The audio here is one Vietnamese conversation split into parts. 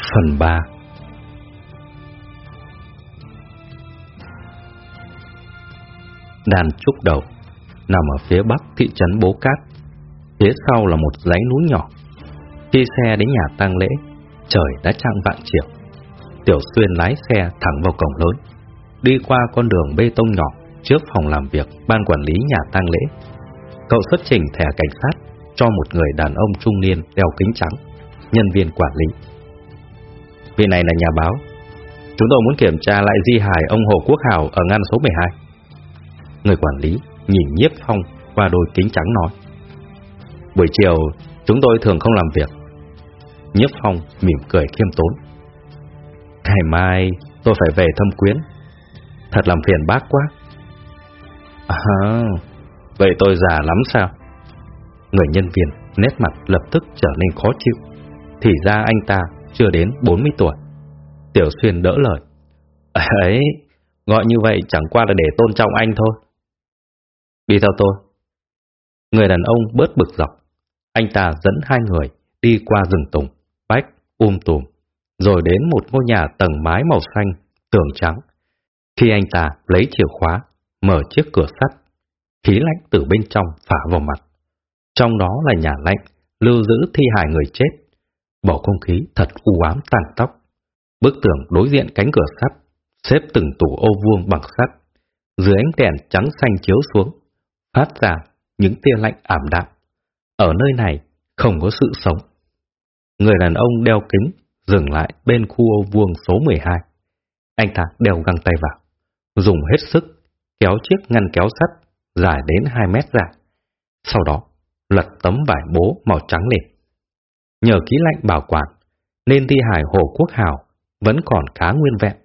Phần 3 Đàn trúc đầu nằm ở phía bắc thị trấn Bố Cát. Phía sau là một dãy núi nhỏ. Khi xe đến nhà tang lễ, trời đã trăng vạn chiều. Tiểu Xuyên lái xe thẳng vào cổng lớn, đi qua con đường bê tông nhỏ trước phòng làm việc ban quản lý nhà tang lễ. Cậu xuất trình thẻ cảnh sát cho một người đàn ông trung niên đeo kính trắng, nhân viên quản lý. Vị này là nhà báo. Chúng tôi muốn kiểm tra lại di hài ông Hồ Quốc Hào ở ngăn số 12. Người quản lý nhìn nhiếp phong qua đôi kính trắng nói. Buổi chiều chúng tôi thường không làm việc. Nhiếp phong mỉm cười khiêm tốn. Ngày mai tôi phải về thăm quyến. Thật làm phiền bác quá. À, vậy tôi già lắm sao? Người nhân viên nét mặt lập tức trở nên khó chịu. Thì ra anh ta chưa đến 40 tuổi. Tiểu Xuyên đỡ lời. Ấy, gọi như vậy chẳng qua là để tôn trọng anh thôi. Đi theo tôi. Người đàn ông bớt bực dọc. Anh ta dẫn hai người đi qua rừng tùng, bách, um tùm, rồi đến một ngôi nhà tầng mái màu xanh, tường trắng. Khi anh ta lấy chìa khóa, mở chiếc cửa sắt, khí lạnh từ bên trong phả vào mặt. Trong đó là nhà lạnh, lưu giữ thi hài người chết. Bầu không khí thật u ám tàn tóc. Bức tường đối diện cánh cửa sắt, xếp từng tủ ô vuông bằng sắt. Dưới ánh đèn trắng xanh chiếu xuống, phát ra những tia lạnh ảm đạm. Ở nơi này không có sự sống. Người đàn ông đeo kính dừng lại bên khu ô vuông số 12. Anh ta đeo găng tay vào, dùng hết sức kéo chiếc ngăn kéo sắt dài đến 2 mét ra. Sau đó, lật tấm vải bố màu trắng lên. Nhờ khí lạnh bảo quản, nên thi hài Hồ Quốc Hào vẫn còn khá nguyên vẹn.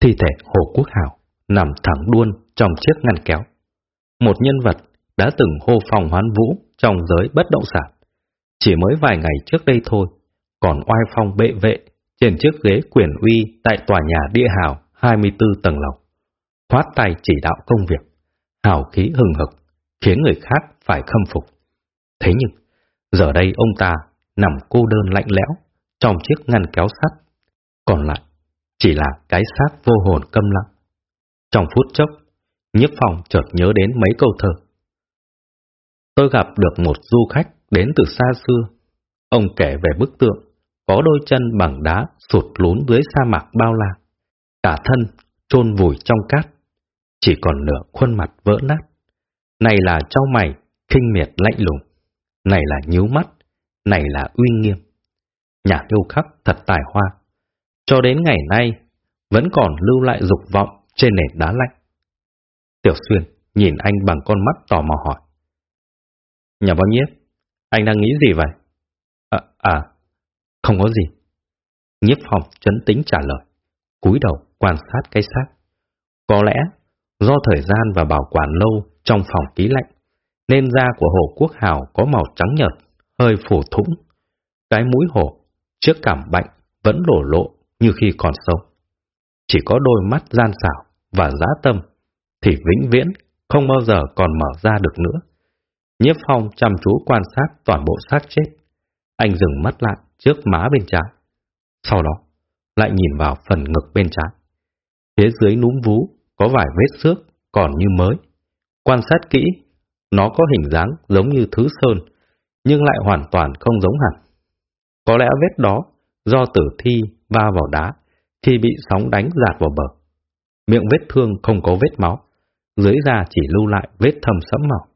Thi thể Hồ Quốc Hào nằm thẳng đuôn trong chiếc ngăn kéo. Một nhân vật đã từng hô phòng hoán vũ trong giới bất động sản. Chỉ mới vài ngày trước đây thôi, còn oai phong bệ vệ trên chiếc ghế quyền uy tại tòa nhà địa hào 24 tầng lầu. Khoát tay chỉ đạo công việc, hào khí hừng hực, khiến người khác phải khâm phục. Thế nhưng, giờ đây ông ta nằm cô đơn lạnh lẽo trong chiếc ngăn kéo sắt, còn lại chỉ là cái xác vô hồn câm lặng. Trong phút chốc, Nhiếp phòng chợt nhớ đến mấy câu thơ. Tôi gặp được một du khách đến từ xa xưa. Ông kể về bức tượng, có đôi chân bằng đá sụt lún dưới sa mạc bao la. Cả thân chôn vùi trong cát, chỉ còn nửa khuôn mặt vỡ nát. Này là trao mày, kinh miệt lạnh lùng. Này là nhíu mắt, này là uy nghiêm. Nhà yêu khắc thật tài hoa. Cho đến ngày nay, vẫn còn lưu lại dục vọng trên nền đá lạnh. Tiểu Xuyên nhìn anh bằng con mắt tò mò hỏi. Nhà báo nhiếp, anh đang nghĩ gì vậy? À, à, không có gì. Nhiếp phòng chấn tĩnh trả lời, cúi đầu quan sát cái xác. Có lẽ do thời gian và bảo quản lâu trong phòng ký lạnh, nên da của Hồ Quốc Hào có màu trắng nhợt, hơi phủ thủng. Cái mũi hổ, trước cảm bệnh, vẫn lổ lộ như khi còn sống. Chỉ có đôi mắt gian xảo và giá tâm thì vĩnh viễn không bao giờ còn mở ra được nữa. Nhiếp phong chăm chú quan sát toàn bộ xác chết. Anh dừng mắt lại trước má bên trái. Sau đó, lại nhìn vào phần ngực bên trái. Phía dưới núm vú có vài vết xước còn như mới. Quan sát kỹ, nó có hình dáng giống như thứ sơn, nhưng lại hoàn toàn không giống hẳn. Có lẽ vết đó do tử thi va vào đá khi bị sóng đánh dạt vào bờ. Miệng vết thương không có vết máu, dưới da chỉ lưu lại vết thâm sẫm màu.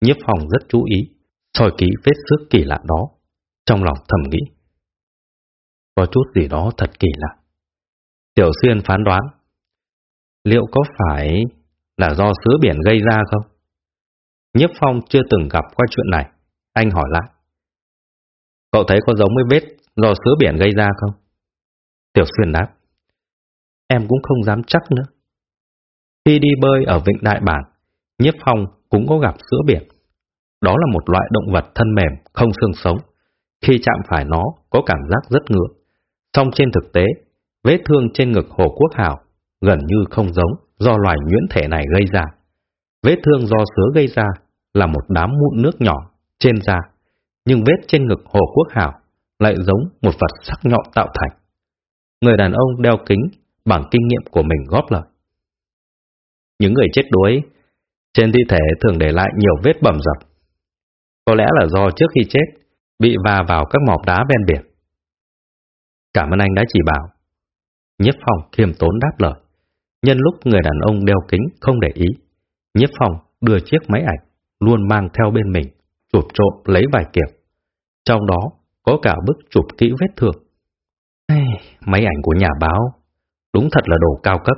Nhiếp phòng rất chú ý, soi kỹ vết xước kỳ lạ đó, trong lòng thầm nghĩ. Có chút gì đó thật kỳ lạ. Tiểu Xuyên phán đoán, liệu có phải là do sứa biển gây ra không? Nhiếp Phong chưa từng gặp qua chuyện này, anh hỏi lại. Cậu thấy có giống với vết do sứa biển gây ra không? Tiểu Xuyên đáp. Em cũng không dám chắc nữa. Khi đi bơi ở Vịnh Đại Bản, Nhiếp Phong cũng có gặp sữa biển. Đó là một loại động vật thân mềm, không xương sống. Khi chạm phải nó, có cảm giác rất ngứa. Song trên thực tế, vết thương trên ngực Hồ Quốc Hảo gần như không giống do loài nhuyễn thể này gây ra. Vết thương do sứa gây ra là một đám mụn nước nhỏ trên da, nhưng vết trên ngực Hồ Quốc Hảo lại giống một vật sắc nhọn tạo thành. Người đàn ông đeo kính bằng kinh nghiệm của mình góp lời. Những người chết đuối trên thi thể thường để lại nhiều vết bầm dập. Có lẽ là do trước khi chết bị va vào các mỏm đá ven biển. Cảm ơn anh đã chỉ bảo. Nhiếp Phong khiêm tốn đáp lời. Nhân lúc người đàn ông đeo kính không để ý, Nhiếp Phong đưa chiếc máy ảnh luôn mang theo bên mình, chụp trộm lấy vài kiểu. Trong đó có cả bức chụp kỹ vết thương. Hey, máy ảnh của nhà báo, đúng thật là đồ cao cấp.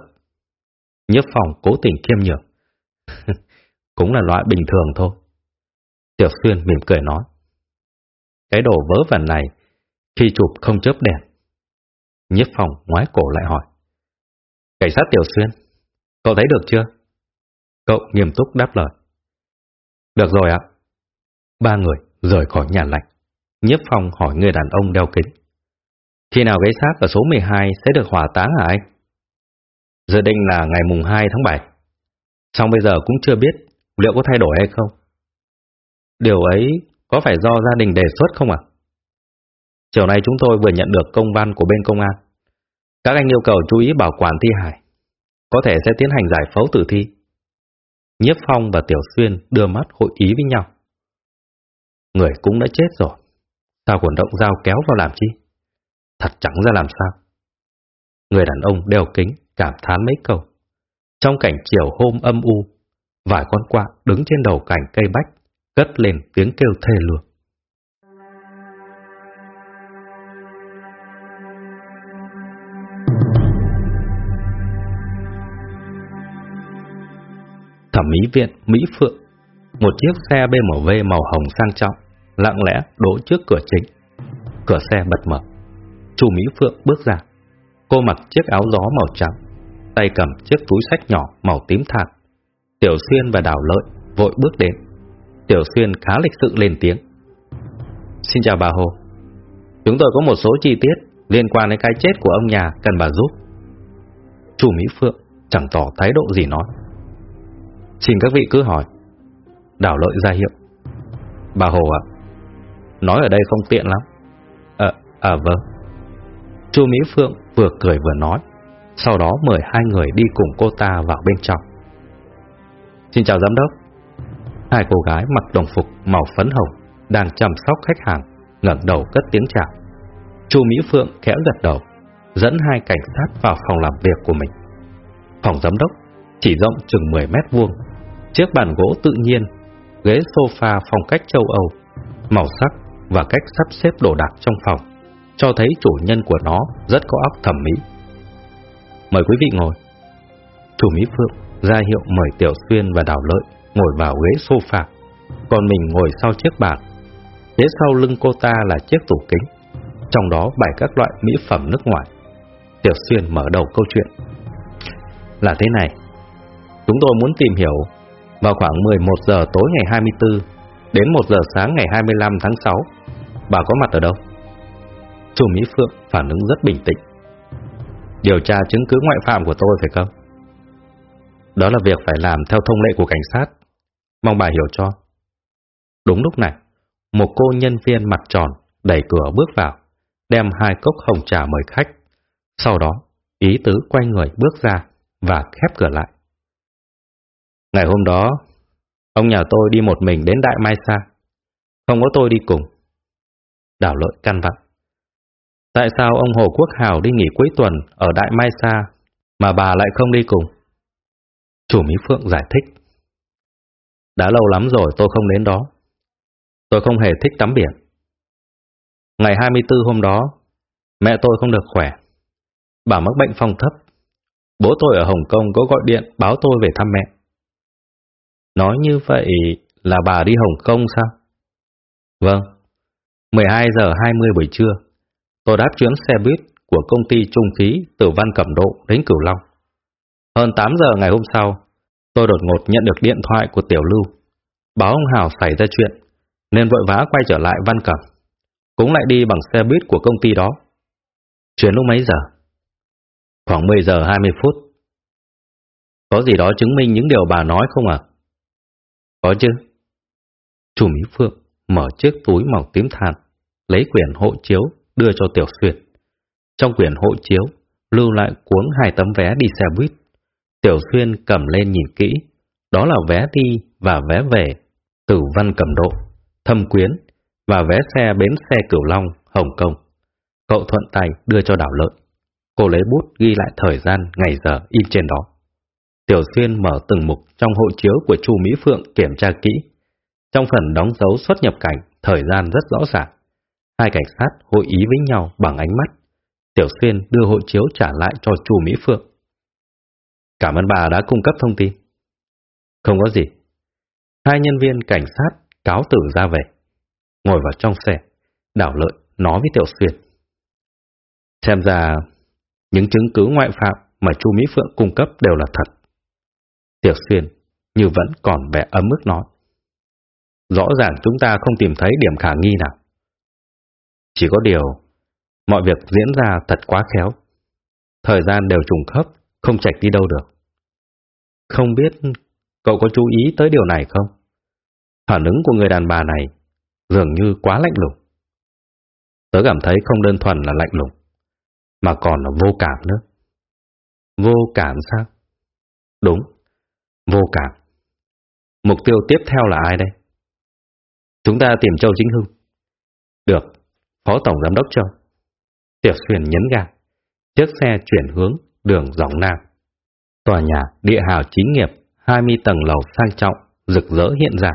Nhất Phong cố tình khiêm nhường. Cũng là loại bình thường thôi. Tiểu Xuyên mỉm cười nói. Cái đồ vớ vẩn này, khi chụp không chớp đèn. Nhất Phong ngoái cổ lại hỏi. Cảnh sát Tiểu Xuyên, cậu thấy được chưa? Cậu nghiêm túc đáp lời. Được rồi ạ. Ba người rời khỏi nhà lạnh. Nhiếp Phong hỏi người đàn ông đeo kính. Khi nào cái xác ở số 12 sẽ được hỏa táng hả anh? Dự định là ngày mùng 2 tháng 7. Xong bây giờ cũng chưa biết liệu có thay đổi hay không. Điều ấy có phải do gia đình đề xuất không ạ? Chiều nay chúng tôi vừa nhận được công văn của bên công an. Các anh yêu cầu chú ý bảo quản thi hài. Có thể sẽ tiến hành giải phẫu tử thi. Nhiếp Phong và Tiểu Xuyên đưa mắt hội ý với nhau. Người cũng đã chết rồi. Sao còn động dao kéo vào làm chi? Thật chẳng ra làm sao. Người đàn ông đeo kính cảm thán mấy câu. Trong cảnh chiều hôm âm u, vài con quạ đứng trên đầu cành cây bách, cất lên tiếng kêu thê lương. Thẩm mỹ viện Mỹ Phượng, một chiếc xe BMW màu hồng sang trọng, lặng lẽ đổ trước cửa chính. Cửa xe bật mở. Chu Mỹ Phượng bước ra. Cô mặc chiếc áo gió màu trắng, tay cầm chiếc túi sách nhỏ màu tím thạc. Tiểu Xuyên và Đào Lợi vội bước đến. Tiểu Xuyên khá lịch sự lên tiếng. Xin chào bà Hồ. Chúng tôi có một số chi tiết liên quan đến cái chết của ông nhà cần bà giúp. Chu Mỹ Phượng chẳng tỏ thái độ gì nói. Xin các vị cứ hỏi. đào lợi ra hiệu. Bà Hồ ạ, nói ở đây không tiện lắm. Ờ, à, à vâng. Chu Mỹ Phượng vừa cười vừa nói, sau đó mời hai người đi cùng cô ta vào bên trong. Xin chào giám đốc. Hai cô gái mặc đồng phục màu phấn hồng đang chăm sóc khách hàng, ngẩng đầu cất tiếng chào. Chu Mỹ Phượng khẽ gật đầu, dẫn hai cảnh sát vào phòng làm việc của mình. Phòng giám đốc chỉ rộng chừng 10 mét vuông, chiếc bàn gỗ tự nhiên, ghế sofa phong cách châu Âu, màu sắc và cách sắp xếp đồ đạc trong phòng, cho thấy chủ nhân của nó rất có óc thẩm mỹ. Mời quý vị ngồi. Chủ Mỹ Phượng ra hiệu mời Tiểu Xuyên và Đào Lợi ngồi vào ghế sofa, còn mình ngồi sau chiếc bàn. Phía sau lưng cô ta là chiếc tủ kính, trong đó bày các loại mỹ phẩm nước ngoài. Tiểu Xuyên mở đầu câu chuyện. Là thế này, chúng tôi muốn tìm hiểu vào khoảng 11 giờ tối ngày 24 đến 1 giờ sáng ngày 25 tháng 6, bà có mặt ở đâu? Chủ Mỹ Phượng phản ứng rất bình tĩnh. Điều tra chứng cứ ngoại phạm của tôi phải không? Đó là việc phải làm theo thông lệ của cảnh sát. Mong bà hiểu cho. Đúng lúc này, một cô nhân viên mặt tròn đẩy cửa bước vào, đem hai cốc hồng trà mời khách. Sau đó, ý tứ quay người bước ra và khép cửa lại. Ngày hôm đó, ông nhà tôi đi một mình đến Đại Mai Sa. Không có tôi đi cùng. Đảo lợi căn vặn. Tại sao ông Hồ Quốc Hào đi nghỉ cuối tuần ở Đại Mai Sa mà bà lại không đi cùng? Chủ Mỹ Phượng giải thích. Đã lâu lắm rồi tôi không đến đó. Tôi không hề thích tắm biển. Ngày 24 hôm đó, mẹ tôi không được khỏe. Bà mắc bệnh phong thấp. Bố tôi ở Hồng Kông có gọi điện báo tôi về thăm mẹ. Nói như vậy là bà đi Hồng Kông sao? Vâng. 12 giờ 20 buổi trưa, tôi đáp chuyến xe buýt của công ty trung khí từ Văn Cẩm Độ đến Cửu Long. Hơn 8 giờ ngày hôm sau, tôi đột ngột nhận được điện thoại của Tiểu Lưu, báo ông Hào xảy ra chuyện, nên vội vã quay trở lại Văn Cẩm. Cũng lại đi bằng xe buýt của công ty đó. Chuyến lúc mấy giờ? Khoảng 10 giờ 20 phút. Có gì đó chứng minh những điều bà nói không ạ? Có chứ. Chủ Mỹ Phượng mở chiếc túi màu tím than, lấy quyển hộ chiếu đưa cho Tiểu Xuyên. Trong quyển hộ chiếu, lưu lại cuốn hai tấm vé đi xe buýt. Tiểu Xuyên cầm lên nhìn kỹ, đó là vé đi và vé về, tử văn cầm độ, thâm quyến và vé xe bến xe Cửu Long, Hồng Kông. Cậu thuận tay đưa cho đảo lợi. Cô lấy bút ghi lại thời gian, ngày giờ in trên đó. Tiểu Xuyên mở từng mục trong hộ chiếu của Chu Mỹ Phượng kiểm tra kỹ. Trong phần đóng dấu xuất nhập cảnh, thời gian rất rõ ràng. Hai cảnh sát hội ý với nhau bằng ánh mắt. Tiểu Xuyên đưa hộ chiếu trả lại cho Chu Mỹ Phượng. Cảm ơn bà đã cung cấp thông tin. Không có gì. Hai nhân viên cảnh sát cáo tử ra về. Ngồi vào trong xe, đảo lợi nói với Tiểu Xuyên. Xem ra, những chứng cứ ngoại phạm mà Chu Mỹ Phượng cung cấp đều là thật. Tiểu Xuyên như vẫn còn vẻ ấm ức nói. Rõ ràng chúng ta không tìm thấy điểm khả nghi nào. Chỉ có điều, mọi việc diễn ra thật quá khéo. Thời gian đều trùng khớp, không chạch đi đâu được. Không biết cậu có chú ý tới điều này không? Phản ứng của người đàn bà này dường như quá lạnh lùng. Tớ cảm thấy không đơn thuần là lạnh lùng, mà còn là vô cảm nữa. Vô cảm sao? Đúng, vô cảm. Mục tiêu tiếp theo là ai đây? Chúng ta tìm Châu Chính Hưng. Được, Phó Tổng Giám đốc Châu. Tiểu Xuyên nhấn ga. Chiếc xe chuyển hướng đường dòng Nam. Tòa nhà địa hào chính nghiệp 20 tầng lầu sang trọng, rực rỡ hiện ra.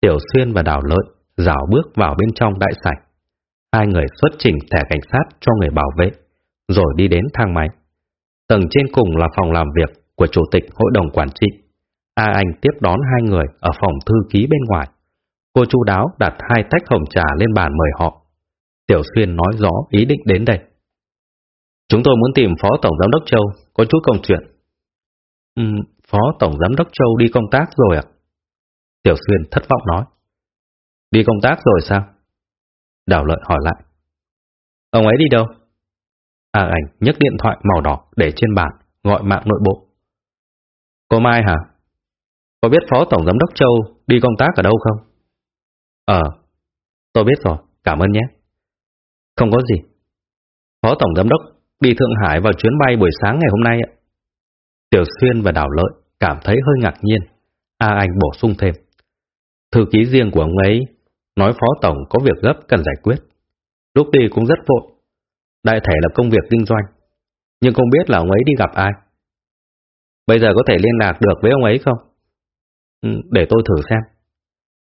Tiểu Xuyên và Đào Lợi dạo bước vào bên trong đại sảnh. Hai người xuất trình thẻ cảnh sát cho người bảo vệ, rồi đi đến thang máy. Tầng trên cùng là phòng làm việc của Chủ tịch Hội đồng Quản trị. A Anh tiếp đón hai người ở phòng thư ký bên ngoài. Cô chu đáo đặt hai tách hồng trà lên bàn mời họ. Tiểu Xuyên nói rõ ý định đến đây. Chúng tôi muốn tìm Phó Tổng Giám đốc Châu, có chút công chuyện. Ừ, Phó Tổng Giám đốc Châu đi công tác rồi ạ? Tiểu Xuyên thất vọng nói. Đi công tác rồi sao? Đào lợi hỏi lại. Ông ấy đi đâu? A ảnh nhấc điện thoại màu đỏ để trên bàn, gọi mạng nội bộ. Cô Mai hả? Có biết Phó Tổng Giám đốc Châu đi công tác ở đâu không? Ờ, tôi biết rồi, cảm ơn nhé. Không có gì. Phó Tổng Giám đốc đi Thượng Hải vào chuyến bay buổi sáng ngày hôm nay ạ. Tiểu Xuyên và Đào Lợi cảm thấy hơi ngạc nhiên. A Anh bổ sung thêm. Thư ký riêng của ông ấy nói Phó Tổng có việc gấp cần giải quyết. Lúc đi cũng rất vội. Đại thể là công việc kinh doanh. Nhưng không biết là ông ấy đi gặp ai. Bây giờ có thể liên lạc được với ông ấy không? Ừ, để tôi thử xem.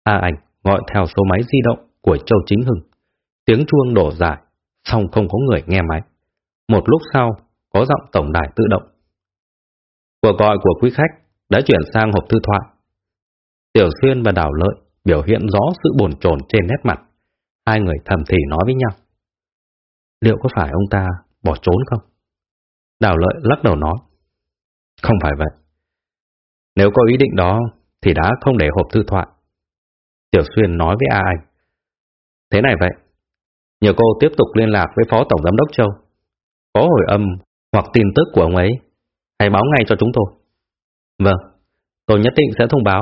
A Anh gọi theo số máy di động của Châu Chính Hưng. Tiếng chuông đổ dài, xong không có người nghe máy. Một lúc sau, có giọng tổng đài tự động. Cuộc gọi của quý khách đã chuyển sang hộp thư thoại. Tiểu Xuyên và Đào Lợi biểu hiện rõ sự bồn chồn trên nét mặt. Hai người thầm thì nói với nhau. Liệu có phải ông ta bỏ trốn không? Đào Lợi lắc đầu nói. Không phải vậy. Nếu có ý định đó thì đã không để hộp thư thoại. Tiểu Xuyên nói với A Anh. Thế này vậy, nhờ cô tiếp tục liên lạc với Phó Tổng Giám đốc Châu. Có hồi âm hoặc tin tức của ông ấy, hãy báo ngay cho chúng tôi. Vâng, tôi nhất định sẽ thông báo.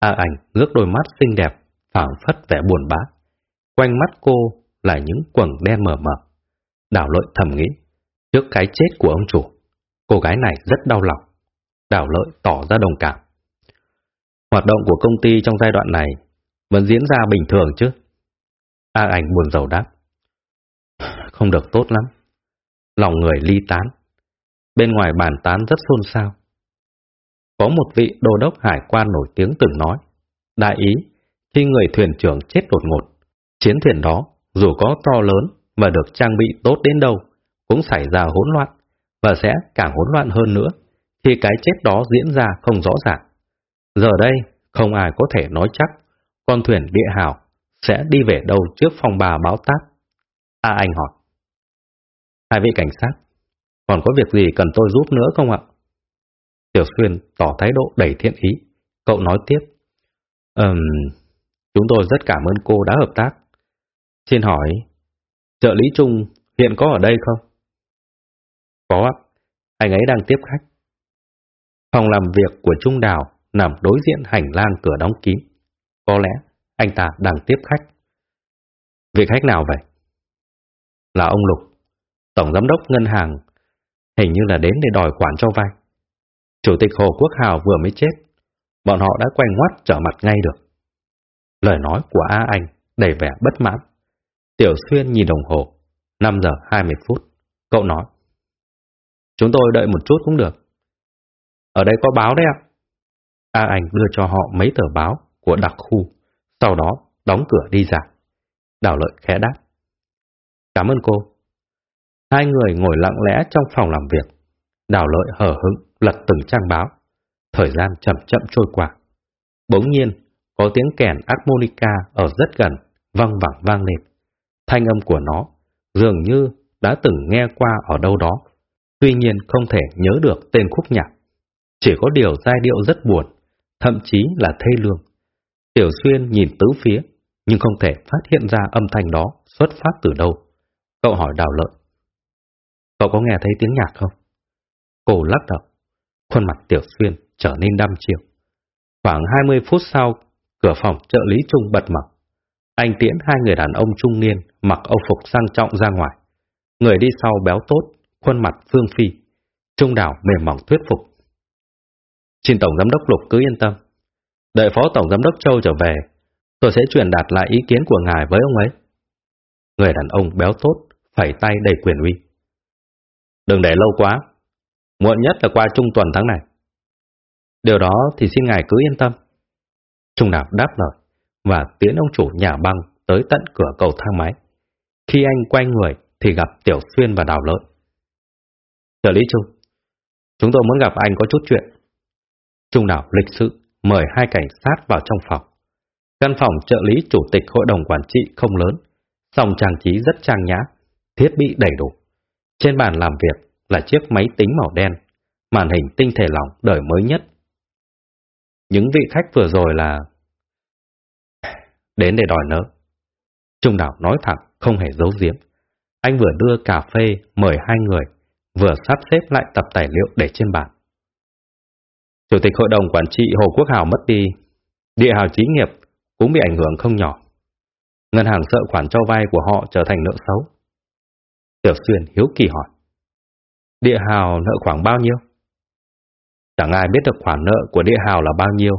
A ảnh ngước đôi mắt xinh đẹp, phảng phất vẻ buồn bã. Quanh mắt cô là những quầng đen mờ mờ. Đảo lợi thầm nghĩ, trước cái chết của ông chủ, cô gái này rất đau lòng. Đảo lợi tỏ ra đồng cảm. Hoạt động của công ty trong giai đoạn này vẫn diễn ra bình thường chứ? A ảnh buồn rầu đáp. Không được tốt lắm. Lòng người ly tán. Bên ngoài bàn tán rất xôn xao. Có một vị đô đốc hải quan nổi tiếng từng nói, đại ý, khi người thuyền trưởng chết đột ngột, chiến thuyền đó, dù có to lớn và được trang bị tốt đến đâu, cũng xảy ra hỗn loạn, và sẽ càng hỗn loạn hơn nữa khi cái chết đó diễn ra không rõ ràng. Giờ đây, không ai có thể nói chắc con thuyền địa hào sẽ đi về đâu trước phòng bà báo táp. A anh hỏi. Hai vị cảnh sát, còn có việc gì cần tôi giúp nữa không ạ? Tiểu Xuyên tỏ thái độ đầy thiện ý. Cậu nói tiếp. Ừm, chúng tôi rất cảm ơn cô đã hợp tác. Xin hỏi, trợ lý Trung hiện có ở đây không? Có ạ, anh ấy đang tiếp khách. Phòng làm việc của Trung Đào nằm đối diện hành lang cửa đóng kín. Có lẽ anh ta đang tiếp khách. Vị khách nào vậy? Là ông Lục, Tổng Giám đốc Ngân hàng, hình như là đến để đòi khoản cho vay. Chủ tịch Hồ Quốc Hào vừa mới chết, bọn họ đã quay ngoắt trở mặt ngay được. Lời nói của A Anh đầy vẻ bất mãn. Tiểu Xuyên nhìn đồng hồ, 5 giờ 20 phút. Cậu nói, chúng tôi đợi một chút cũng được. Ở đây có báo đấy ạ. A Anh đưa cho họ mấy tờ báo của đặc khu, sau đó đóng cửa đi ra. Đào lợi khẽ đáp. Cảm ơn cô. Hai người ngồi lặng lẽ trong phòng làm việc. Đào lợi hở hững lật từng trang báo. Thời gian chậm chậm trôi qua. Bỗng nhiên, có tiếng kèn harmonica ở rất gần, văng vẳng vang lên. Thanh âm của nó dường như đã từng nghe qua ở đâu đó, tuy nhiên không thể nhớ được tên khúc nhạc. Chỉ có điều giai điệu rất buồn, thậm chí là thê lương. Tiểu Xuyên nhìn tứ phía, nhưng không thể phát hiện ra âm thanh đó xuất phát từ đâu. Cậu hỏi đào lợi. Cậu có nghe thấy tiếng nhạc không? Cô lắc đầu. Khuôn mặt Tiểu Xuyên trở nên đăm chiêu. Khoảng 20 phút sau, cửa phòng trợ lý Trung bật mở. Anh tiễn hai người đàn ông trung niên mặc âu phục sang trọng ra ngoài. Người đi sau béo tốt, khuôn mặt phương phi. Trung đảo mềm mỏng thuyết phục. Xin Tổng Giám đốc Lục cứ yên tâm. Đợi Phó Tổng Giám đốc Châu trở về, tôi sẽ truyền đạt lại ý kiến của ngài với ông ấy. Người đàn ông béo tốt, phẩy tay đầy quyền uy. Đừng để lâu quá, muộn nhất là qua trung tuần tháng này. Điều đó thì xin ngài cứ yên tâm. Trung nạp đáp lời và tiến ông chủ nhà băng tới tận cửa cầu thang máy. Khi anh quay người thì gặp Tiểu Xuyên và Đào Lợi. Trợ lý Trung, chúng tôi muốn gặp anh có chút chuyện. Trung Đảo lịch sự mời hai cảnh sát vào trong phòng. Căn phòng trợ lý chủ tịch hội đồng quản trị không lớn, song trang trí rất trang nhã, thiết bị đầy đủ. Trên bàn làm việc là chiếc máy tính màu đen, màn hình tinh thể lỏng đời mới nhất. Những vị khách vừa rồi là đến để đòi nợ. Trung đảo nói thẳng, không hề giấu giếm. Anh vừa đưa cà phê mời hai người, vừa sắp xếp lại tập tài liệu để trên bàn. Chủ tịch hội đồng quản trị Hồ Quốc Hào mất đi, địa hào trí nghiệp cũng bị ảnh hưởng không nhỏ. Ngân hàng sợ khoản cho vay của họ trở thành nợ xấu. Tiểu Xuyên hiếu kỳ hỏi. Địa hào nợ khoảng bao nhiêu? Chẳng ai biết được khoản nợ của địa hào là bao nhiêu,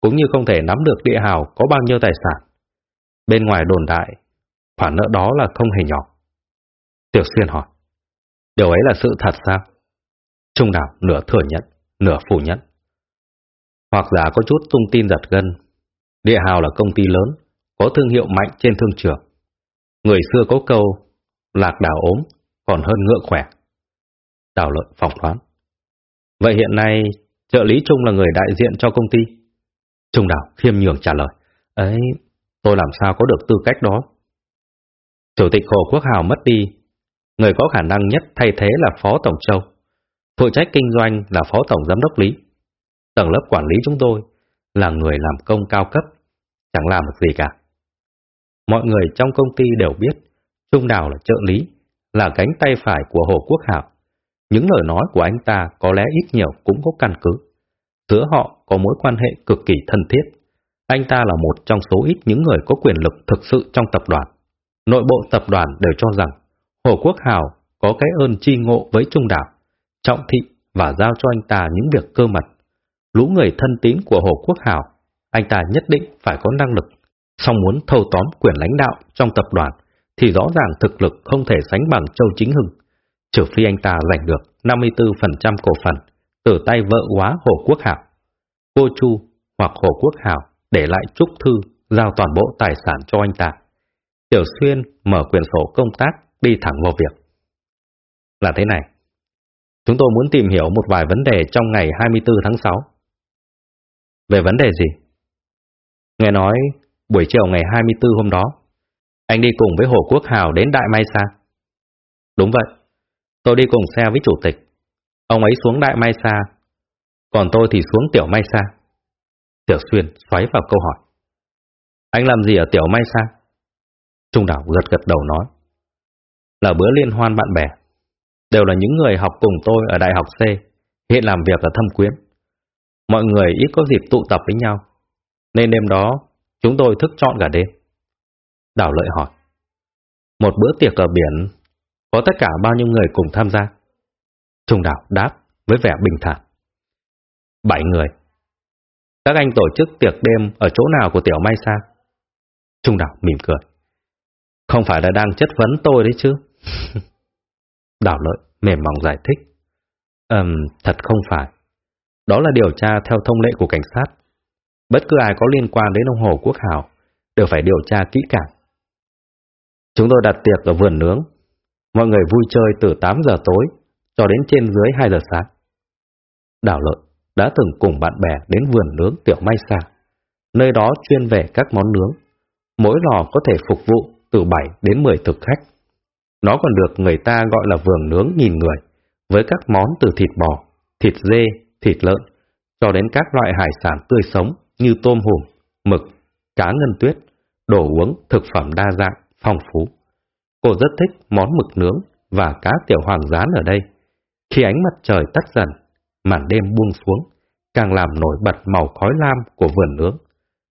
cũng như không thể nắm được địa hào có bao nhiêu tài sản. Bên ngoài đồn đại, khoản nợ đó là không hề nhỏ. Tiểu Xuyên hỏi, điều ấy là sự thật sao? Trung đảo nửa thừa nhận, nửa phủ nhận. Hoặc giả có chút tung tin giật gân. Địa hào là công ty lớn, có thương hiệu mạnh trên thương trường. Người xưa có câu, lạc đảo ốm, còn hơn ngựa khỏe. Đào lợi phỏng đoán. Vậy hiện nay, trợ lý Trung là người đại diện cho công ty. Trung đảo khiêm nhường trả lời. Ấy, tôi làm sao có được tư cách đó? Chủ tịch Hồ Quốc Hào mất đi, người có khả năng nhất thay thế là Phó Tổng Châu. Phụ trách kinh doanh là Phó Tổng Giám đốc Lý. Tầng lớp quản lý chúng tôi là người làm công cao cấp, chẳng làm được gì cả. Mọi người trong công ty đều biết Trung Đào là trợ lý, là cánh tay phải của Hồ Quốc Hảo. Những lời nói của anh ta có lẽ ít nhiều cũng có căn cứ. Giữa họ có mối quan hệ cực kỳ thân thiết. Anh ta là một trong số ít những người có quyền lực thực sự trong tập đoàn. Nội bộ tập đoàn đều cho rằng Hồ Quốc Hào có cái ơn chi ngộ với Trung Đảo, trọng thị và giao cho anh ta những việc cơ mật. Lũ người thân tín của Hồ Quốc Hào, anh ta nhất định phải có năng lực. Song muốn thâu tóm quyền lãnh đạo trong tập đoàn thì rõ ràng thực lực không thể sánh bằng Châu Chính Hưng, trừ phi anh ta giành được 54% cổ phần từ tay vợ quá Hồ Quốc Hảo. Cô Chu hoặc Hồ Quốc Hảo để lại trúc thư giao toàn bộ tài sản cho anh ta. Tiểu Xuyên mở quyền sổ công tác đi thẳng vào việc. Là thế này, chúng tôi muốn tìm hiểu một vài vấn đề trong ngày 24 tháng 6. Về vấn đề gì? Nghe nói buổi chiều ngày 24 hôm đó, anh đi cùng với Hồ Quốc Hào đến Đại Mai Sa. Đúng vậy, tôi đi cùng xe với chủ tịch. Ông ấy xuống Đại Mai Sa, còn tôi thì xuống Tiểu Mai Sa. Tiểu Xuyên xoáy vào câu hỏi. Anh làm gì ở Tiểu Mai Sa? Trung đảo gật gật đầu nói. Là bữa liên hoan bạn bè. Đều là những người học cùng tôi ở Đại học C, hiện làm việc ở Thâm Quyến. Mọi người ít có dịp tụ tập với nhau, nên đêm đó chúng tôi thức trọn cả đêm. Đảo lợi hỏi. Một bữa tiệc ở biển Có tất cả bao nhiêu người cùng tham gia? Trung đảo đáp với vẻ bình thản. Bảy người. Các anh tổ chức tiệc đêm ở chỗ nào của Tiểu may Sa? Trung đảo mỉm cười. Không phải là đang chất vấn tôi đấy chứ. đảo lợi mềm mỏng giải thích. Ừm, thật không phải. Đó là điều tra theo thông lệ của cảnh sát. Bất cứ ai có liên quan đến ông Hồ Quốc Hảo đều phải điều tra kỹ càng. Chúng tôi đặt tiệc ở vườn nướng. Mọi người vui chơi từ 8 giờ tối cho đến trên dưới 2 giờ sáng. Đảo lợi đã từng cùng bạn bè đến vườn nướng Tiểu Mai Sa. Nơi đó chuyên về các món nướng. Mỗi lò có thể phục vụ từ 7 đến 10 thực khách. Nó còn được người ta gọi là vườn nướng nghìn người, với các món từ thịt bò, thịt dê, thịt lợn, cho đến các loại hải sản tươi sống như tôm hùm, mực, cá ngân tuyết, đồ uống, thực phẩm đa dạng, phong phú. Cô rất thích món mực nướng và cá tiểu hoàng rán ở đây. Khi ánh mặt trời tắt dần, màn đêm buông xuống, càng làm nổi bật màu khói lam của vườn nướng.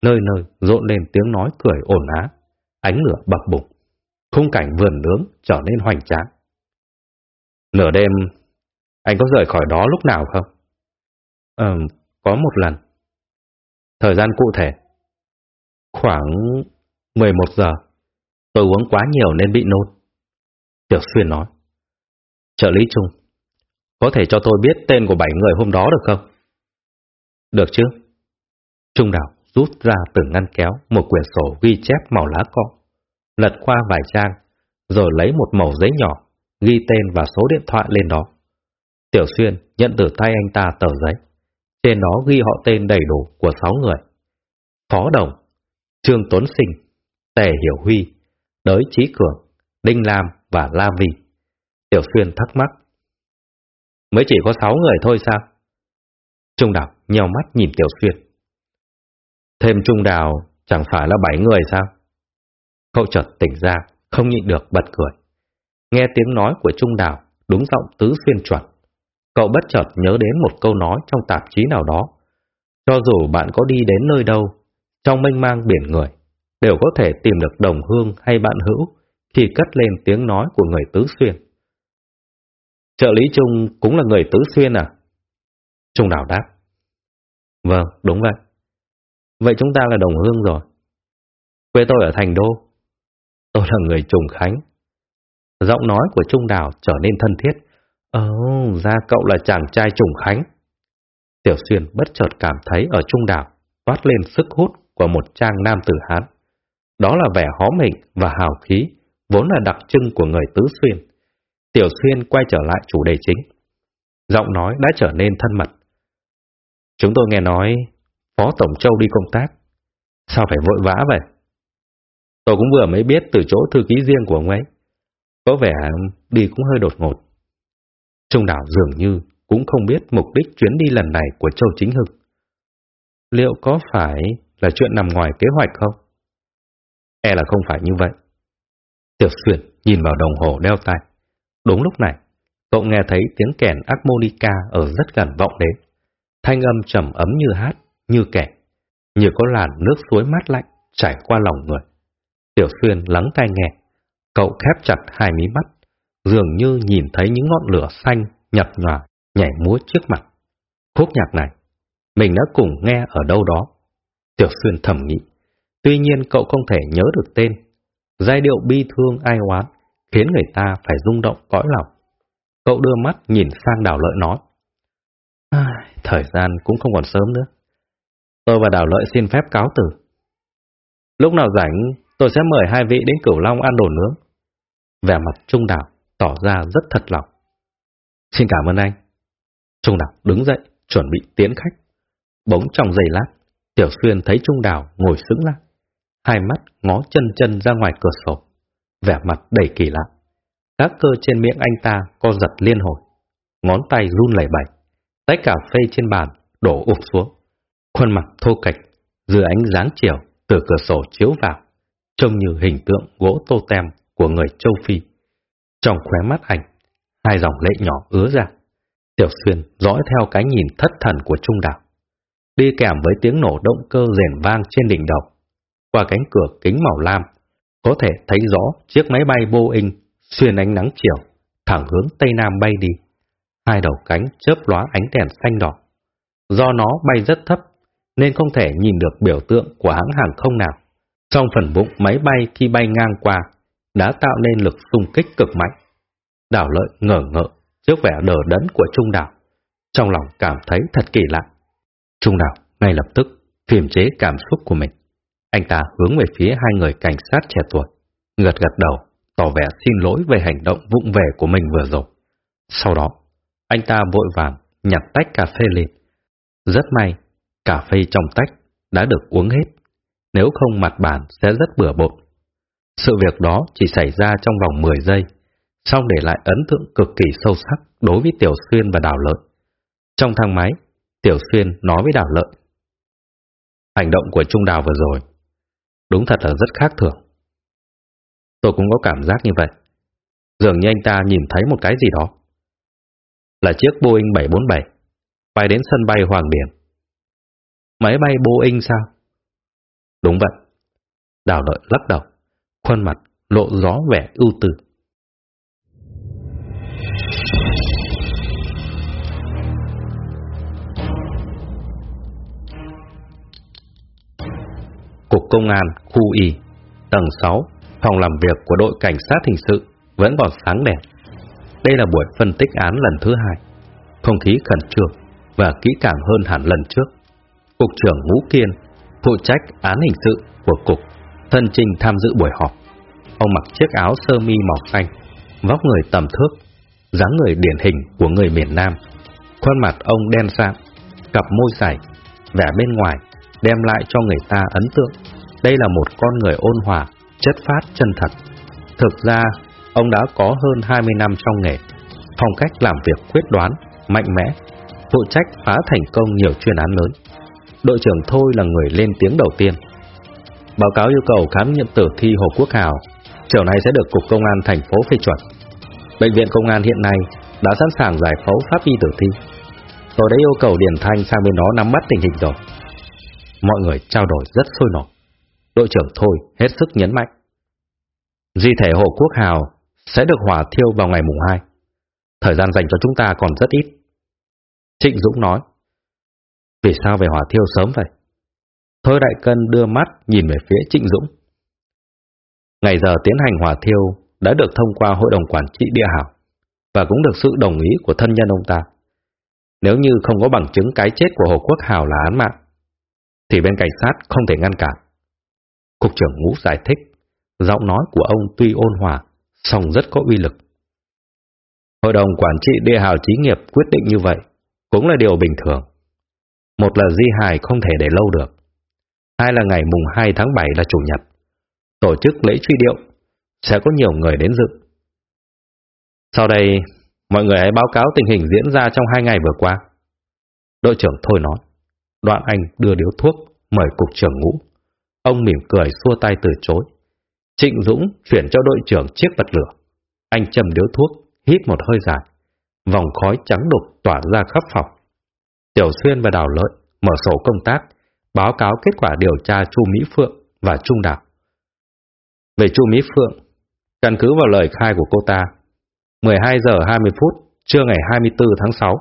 Nơi nơi rộn lên tiếng nói cười ồn á, ánh lửa bập bùng. Khung cảnh vườn nướng trở nên hoành tráng. Nửa đêm, anh có rời khỏi đó lúc nào không? Ờ, có một lần. Thời gian cụ thể? Khoảng 11 giờ. Tôi uống quá nhiều nên bị nôn. Tiểu Xuyên nói. Trợ lý Trung, có thể cho tôi biết tên của bảy người hôm đó được không? Được chứ? Trung Đào rút ra từ ngăn kéo một quyển sổ ghi chép màu lá cọ, lật qua vài trang, rồi lấy một mẩu giấy nhỏ, ghi tên và số điện thoại lên đó. Tiểu Xuyên nhận từ tay anh ta tờ giấy. Trên đó ghi họ tên đầy đủ của sáu người. Phó Đồng, Trương Tuấn Sinh, Tề Hiểu Huy, Đới Trí Cường, Đinh Lam và La Vi. Tiểu Xuyên thắc mắc. Mới chỉ có sáu người thôi sao? Trung Đào nhèo mắt nhìn Tiểu Xuyên. Thêm Trung Đào chẳng phải là bảy người sao? Cậu chợt tỉnh ra, không nhịn được bật cười. Nghe tiếng nói của Trung Đào, đúng giọng tứ xuyên chuẩn. Cậu bất chợt nhớ đến một câu nói trong tạp chí nào đó. Cho dù bạn có đi đến nơi đâu, trong mênh mang biển người, đều có thể tìm được đồng hương hay bạn hữu khi cất lên tiếng nói của người tứ xuyên. Trợ lý Trung cũng là người tứ xuyên à? Trung đảo đáp. Vâng, đúng vậy. Vậy chúng ta là đồng hương rồi. Quê tôi ở Thành Đô. Tôi là người Trùng Khánh. Giọng nói của Trung Đào trở nên thân thiết. Ồ, oh, ra cậu là chàng trai Trùng Khánh. Tiểu Xuyên bất chợt cảm thấy ở Trung đảo toát lên sức hút của một trang nam tử Hán. Đó là vẻ hó mịnh và hào khí, vốn là đặc trưng của người tứ xuyên. Tiểu Xuyên quay trở lại chủ đề chính. Giọng nói đã trở nên thân mật. Chúng tôi nghe nói Phó Tổng Châu đi công tác. Sao phải vội vã vậy? Tôi cũng vừa mới biết từ chỗ thư ký riêng của ông ấy. Có vẻ đi cũng hơi đột ngột. Trung đảo dường như cũng không biết mục đích chuyến đi lần này của Châu Chính Hưng. Liệu có phải là chuyện nằm ngoài kế hoạch không? E là không phải như vậy. Tiểu Xuyên nhìn vào đồng hồ đeo tay. Đúng lúc này, cậu nghe thấy tiếng kèn harmonica ở rất gần vọng đến. Thanh âm trầm ấm như hát, như kẻ, như có làn nước suối mát lạnh chảy qua lòng người. Tiểu Xuyên lắng tai nghe, cậu khép chặt hai mí mắt, dường như nhìn thấy những ngọn lửa xanh nhập nhòa nhảy múa trước mặt. Khúc nhạc này, mình đã cùng nghe ở đâu đó. Tiểu Xuyên thầm nghĩ, tuy nhiên cậu không thể nhớ được tên. Giai điệu bi thương ai oán khiến người ta phải rung động cõi lòng. Cậu đưa mắt nhìn sang đảo lợi nói. Thời gian cũng không còn sớm nữa. Tôi và đảo lợi xin phép cáo từ. Lúc nào rảnh, tôi sẽ mời hai vị đến Cửu Long ăn đồ nướng. Vẻ mặt Trung Đảo tỏ ra rất thật lòng. Xin cảm ơn anh. Trung Đào đứng dậy, chuẩn bị tiến khách. Bỗng trong giây lát, Tiểu Xuyên thấy Trung Đào ngồi sững lại. Hai mắt ngó chân chân ra ngoài cửa sổ. Vẻ mặt đầy kỳ lạ. Các cơ trên miệng anh ta co giật liên hồi. Ngón tay run lẩy bẩy. Tách cà phê trên bàn đổ ụp xuống. Khuôn mặt thô kệch, dưới ánh dáng chiều từ cửa sổ chiếu vào, trông như hình tượng gỗ tô tem của người châu Phi. Trong khóe mắt ảnh, hai dòng lệ nhỏ ứa ra. Tiểu Xuyên dõi theo cái nhìn thất thần của Trung Đạo. Đi kèm với tiếng nổ động cơ rền vang trên đỉnh đầu. Qua cánh cửa kính màu lam, có thể thấy rõ chiếc máy bay Boeing xuyên ánh nắng chiều, thẳng hướng Tây Nam bay đi. Hai đầu cánh chớp lóa ánh đèn xanh đỏ. Do nó bay rất thấp, nên không thể nhìn được biểu tượng của hãng hàng không nào. Trong phần bụng máy bay khi bay ngang qua, đã tạo nên lực xung kích cực mạnh. Đảo lợi ngờ ngợ trước vẻ đờ đẫn của Trung Đảo. Trong lòng cảm thấy thật kỳ lạ. Trung Đảo ngay lập tức kiềm chế cảm xúc của mình. Anh ta hướng về phía hai người cảnh sát trẻ tuổi, gật gật đầu, tỏ vẻ xin lỗi về hành động vụng về của mình vừa rồi. Sau đó, anh ta vội vàng nhặt tách cà phê lên. Rất may, cà phê trong tách đã được uống hết, nếu không mặt bàn sẽ rất bừa bộn. Sự việc đó chỉ xảy ra trong vòng 10 giây, song để lại ấn tượng cực kỳ sâu sắc đối với Tiểu Xuyên và Đào Lợi. Trong thang máy, Tiểu Xuyên nói với Đào Lợi. Hành động của Trung Đào vừa rồi, đúng thật là rất khác thường. Tôi cũng có cảm giác như vậy. Dường như anh ta nhìn thấy một cái gì đó. Là chiếc Boeing 747, bay đến sân bay Hoàng Điển. Máy bay Boeing sao? Đúng vậy. Đào Lợi lắc đầu, khuôn mặt lộ gió vẻ ưu tư. Cục Công an khu Y, tầng 6, phòng làm việc của đội cảnh sát hình sự vẫn còn sáng đèn. Đây là buổi phân tích án lần thứ hai. Không khí khẩn trương và kỹ càng hơn hẳn lần trước. Cục trưởng Ngũ Kiên, phụ trách án hình sự của cục, thân trình tham dự buổi họp. Ông mặc chiếc áo sơ mi màu xanh, vóc người tầm thước, dáng người điển hình của người miền Nam. Khuôn mặt ông đen sạm, cặp môi dày, vẻ bên ngoài đem lại cho người ta ấn tượng. Đây là một con người ôn hòa, chất phát chân thật. Thực ra, ông đã có hơn 20 năm trong nghề, phong cách làm việc quyết đoán, mạnh mẽ, phụ trách phá thành công nhiều chuyên án lớn. Đội trưởng Thôi là người lên tiếng đầu tiên. Báo cáo yêu cầu khám nghiệm tử thi Hồ Quốc Hào, chiều nay sẽ được Cục Công an thành phố phê chuẩn. Bệnh viện Công an hiện nay đã sẵn sàng giải phẫu pháp y tử thi. Tôi đã yêu cầu Điền Thanh sang bên đó nắm bắt tình hình rồi. Mọi người trao đổi rất sôi nổi. Đội trưởng Thôi hết sức nhấn mạnh. Di thể Hồ Quốc Hào sẽ được hỏa thiêu vào ngày mùng 2. Thời gian dành cho chúng ta còn rất ít. Trịnh Dũng nói. Vì sao về hỏa thiêu sớm vậy? Thôi Đại Cân đưa mắt nhìn về phía Trịnh Dũng. Ngày giờ tiến hành hỏa thiêu đã được thông qua Hội đồng Quản trị Địa Hảo và cũng được sự đồng ý của thân nhân ông ta. Nếu như không có bằng chứng cái chết của Hồ Quốc Hào là án mạng, thì bên cảnh sát không thể ngăn cản. Cục trưởng Ngũ giải thích, giọng nói của ông tuy ôn hòa, song rất có uy lực. Hội đồng quản trị địa hào trí nghiệp quyết định như vậy, cũng là điều bình thường. Một là di hài không thể để lâu được. Hai là ngày mùng 2 tháng 7 là chủ nhật. Tổ chức lễ truy điệu, sẽ có nhiều người đến dự. Sau đây, mọi người hãy báo cáo tình hình diễn ra trong hai ngày vừa qua. Đội trưởng Thôi nói. Đoạn Anh đưa điếu thuốc, mời cục trưởng ngũ. Ông mỉm cười xua tay từ chối. Trịnh Dũng chuyển cho đội trưởng chiếc bật lửa. Anh châm điếu thuốc, hít một hơi dài. Vòng khói trắng đục tỏa ra khắp phòng. Tiểu Xuyên và Đào Lợi mở sổ công tác, báo cáo kết quả điều tra Chu Mỹ Phượng và Trung Đạo. Về Chu Mỹ Phượng, căn cứ vào lời khai của cô ta, 12 giờ 20 phút trưa ngày 24 tháng 6,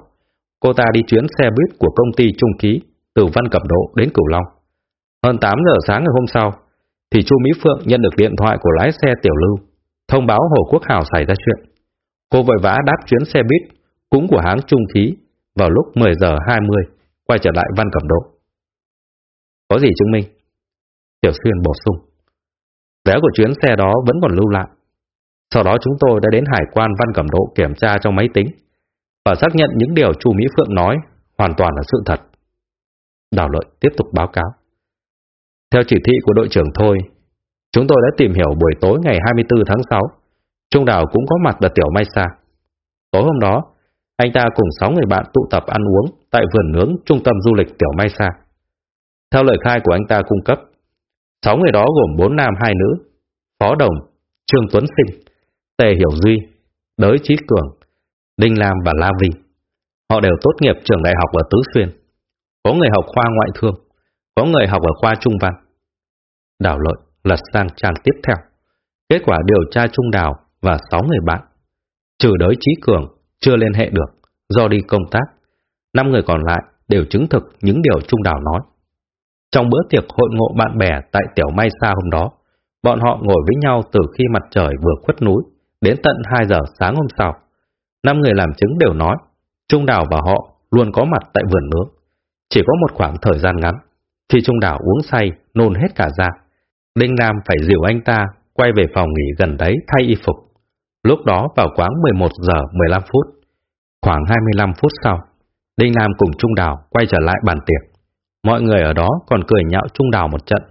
cô ta đi chuyến xe buýt của công ty Trung Ký từ Văn Cẩm Độ đến Cửu Long. Hơn 8 giờ sáng ngày hôm sau, thì Chu Mỹ Phượng nhận được điện thoại của lái xe Tiểu Lưu, thông báo Hồ Quốc Hào xảy ra chuyện. Cô vội vã đáp chuyến xe buýt cũng của hãng Trung Khí vào lúc 10 giờ 20 quay trở lại Văn Cẩm Độ. Có gì chứng minh? Tiểu Xuyên bổ sung. Vé của chuyến xe đó vẫn còn lưu lại. Sau đó chúng tôi đã đến hải quan Văn Cẩm Độ kiểm tra trong máy tính và xác nhận những điều Chu Mỹ Phượng nói hoàn toàn là sự thật. Đào Lợi tiếp tục báo cáo. Theo chỉ thị của đội trưởng Thôi, chúng tôi đã tìm hiểu buổi tối ngày 24 tháng 6, Trung Đào cũng có mặt ở Tiểu Mai Sa. Tối hôm đó, anh ta cùng 6 người bạn tụ tập ăn uống tại vườn nướng trung tâm du lịch Tiểu Mai Sa. Theo lời khai của anh ta cung cấp, 6 người đó gồm 4 nam 2 nữ, Phó Đồng, Trương Tuấn Sinh, Tề Hiểu Duy, Đới Trí Cường, Đinh Lam và La Vi. Họ đều tốt nghiệp trường đại học ở Tứ Xuyên. Có người học khoa ngoại thương, có người học ở khoa trung văn. Đào lợi lật sang trang tiếp theo. Kết quả điều tra trung đào và sáu người bạn. Trừ đới Trí Cường chưa liên hệ được do đi công tác. Năm người còn lại đều chứng thực những điều Trung Đào nói. Trong bữa tiệc hội ngộ bạn bè tại Tiểu May Sa hôm đó, bọn họ ngồi với nhau từ khi mặt trời vừa khuất núi đến tận 2 giờ sáng hôm sau. Năm người làm chứng đều nói, Trung Đào và họ luôn có mặt tại vườn nướng. Chỉ có một khoảng thời gian ngắn, khi Trung Đào uống say, nôn hết cả ra. Đinh Nam phải dìu anh ta quay về phòng nghỉ gần đấy thay y phục. Lúc đó vào khoảng 11 giờ 15 phút. Khoảng 25 phút sau, Đinh Nam cùng Trung Đào quay trở lại bàn tiệc. Mọi người ở đó còn cười nhạo Trung Đào một trận.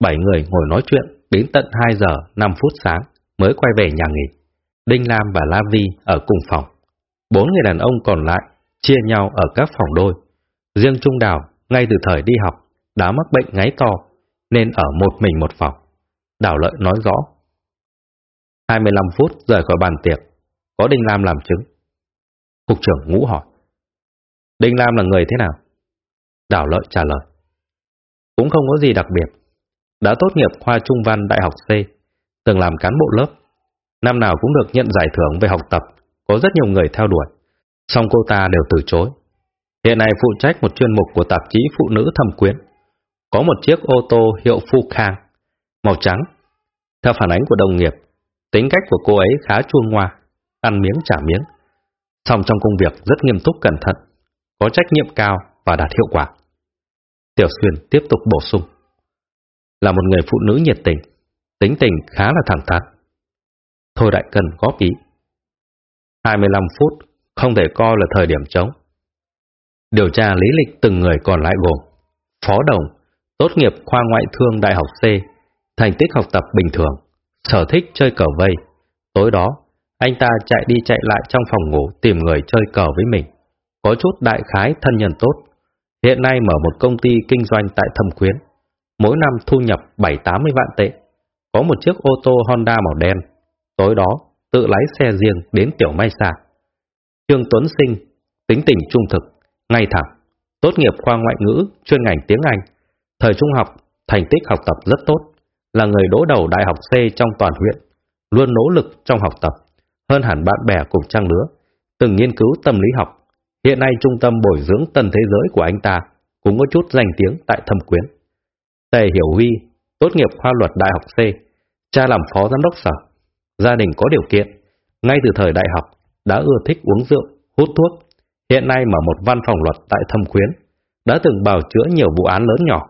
Bảy người ngồi nói chuyện đến tận 2 giờ 5 phút sáng mới quay về nhà nghỉ. Đinh Lam và La Vi ở cùng phòng. Bốn người đàn ông còn lại chia nhau ở các phòng đôi. Riêng Trung Đào, ngay từ thời đi học, đã mắc bệnh ngáy to, nên ở một mình một phòng. Đào Lợi nói rõ. 25 phút rời khỏi bàn tiệc, có Đinh Lam làm chứng. Cục trưởng ngũ hỏi. Đinh Lam là người thế nào? Đảo Lợi trả lời. Cũng không có gì đặc biệt. Đã tốt nghiệp khoa trung văn Đại học C, từng làm cán bộ lớp. Năm nào cũng được nhận giải thưởng về học tập, có rất nhiều người theo đuổi. Song cô ta đều từ chối. Hiện nay phụ trách một chuyên mục của tạp chí Phụ nữ thẩm quyến. Có một chiếc ô tô hiệu Phu Khang, màu trắng. Theo phản ánh của đồng nghiệp, tính cách của cô ấy khá chuông ngoa, ăn miếng trả miếng. Song trong công việc rất nghiêm túc cẩn thận, có trách nhiệm cao và đạt hiệu quả. Tiểu Xuyên tiếp tục bổ sung. Là một người phụ nữ nhiệt tình, tính tình khá là thẳng thắn. Thôi đại cần góp ý. 25 phút không thể coi là thời điểm trống. Điều tra lý lịch từng người còn lại gồm Phó Đồng, tốt nghiệp khoa ngoại thương Đại học C, thành tích học tập bình thường, sở thích chơi cờ vây. Tối đó, anh ta chạy đi chạy lại trong phòng ngủ tìm người chơi cờ với mình. Có chút đại khái thân nhân tốt. Hiện nay mở một công ty kinh doanh tại Thâm Quyến. Mỗi năm thu nhập 7-80 vạn tệ. Có một chiếc ô tô Honda màu đen. Tối đó, tự lái xe riêng đến Tiểu Mai Sa. Trương Tuấn Sinh, tính tình trung thực, ngay thẳng, tốt nghiệp khoa ngoại ngữ, chuyên ngành tiếng Anh. Thời trung học, thành tích học tập rất tốt, là người đỗ đầu đại học C trong toàn huyện, luôn nỗ lực trong học tập, hơn hẳn bạn bè cùng trang lứa, từng nghiên cứu tâm lý học. Hiện nay trung tâm bồi dưỡng tân thế giới của anh ta cũng có chút danh tiếng tại thâm quyến. Tề Hiểu Huy, tốt nghiệp khoa luật đại học C, cha làm phó giám đốc sở, gia đình có điều kiện, ngay từ thời đại học đã ưa thích uống rượu, hút thuốc, hiện nay mở một văn phòng luật tại Thâm Quyến, đã từng bào chữa nhiều vụ án lớn nhỏ,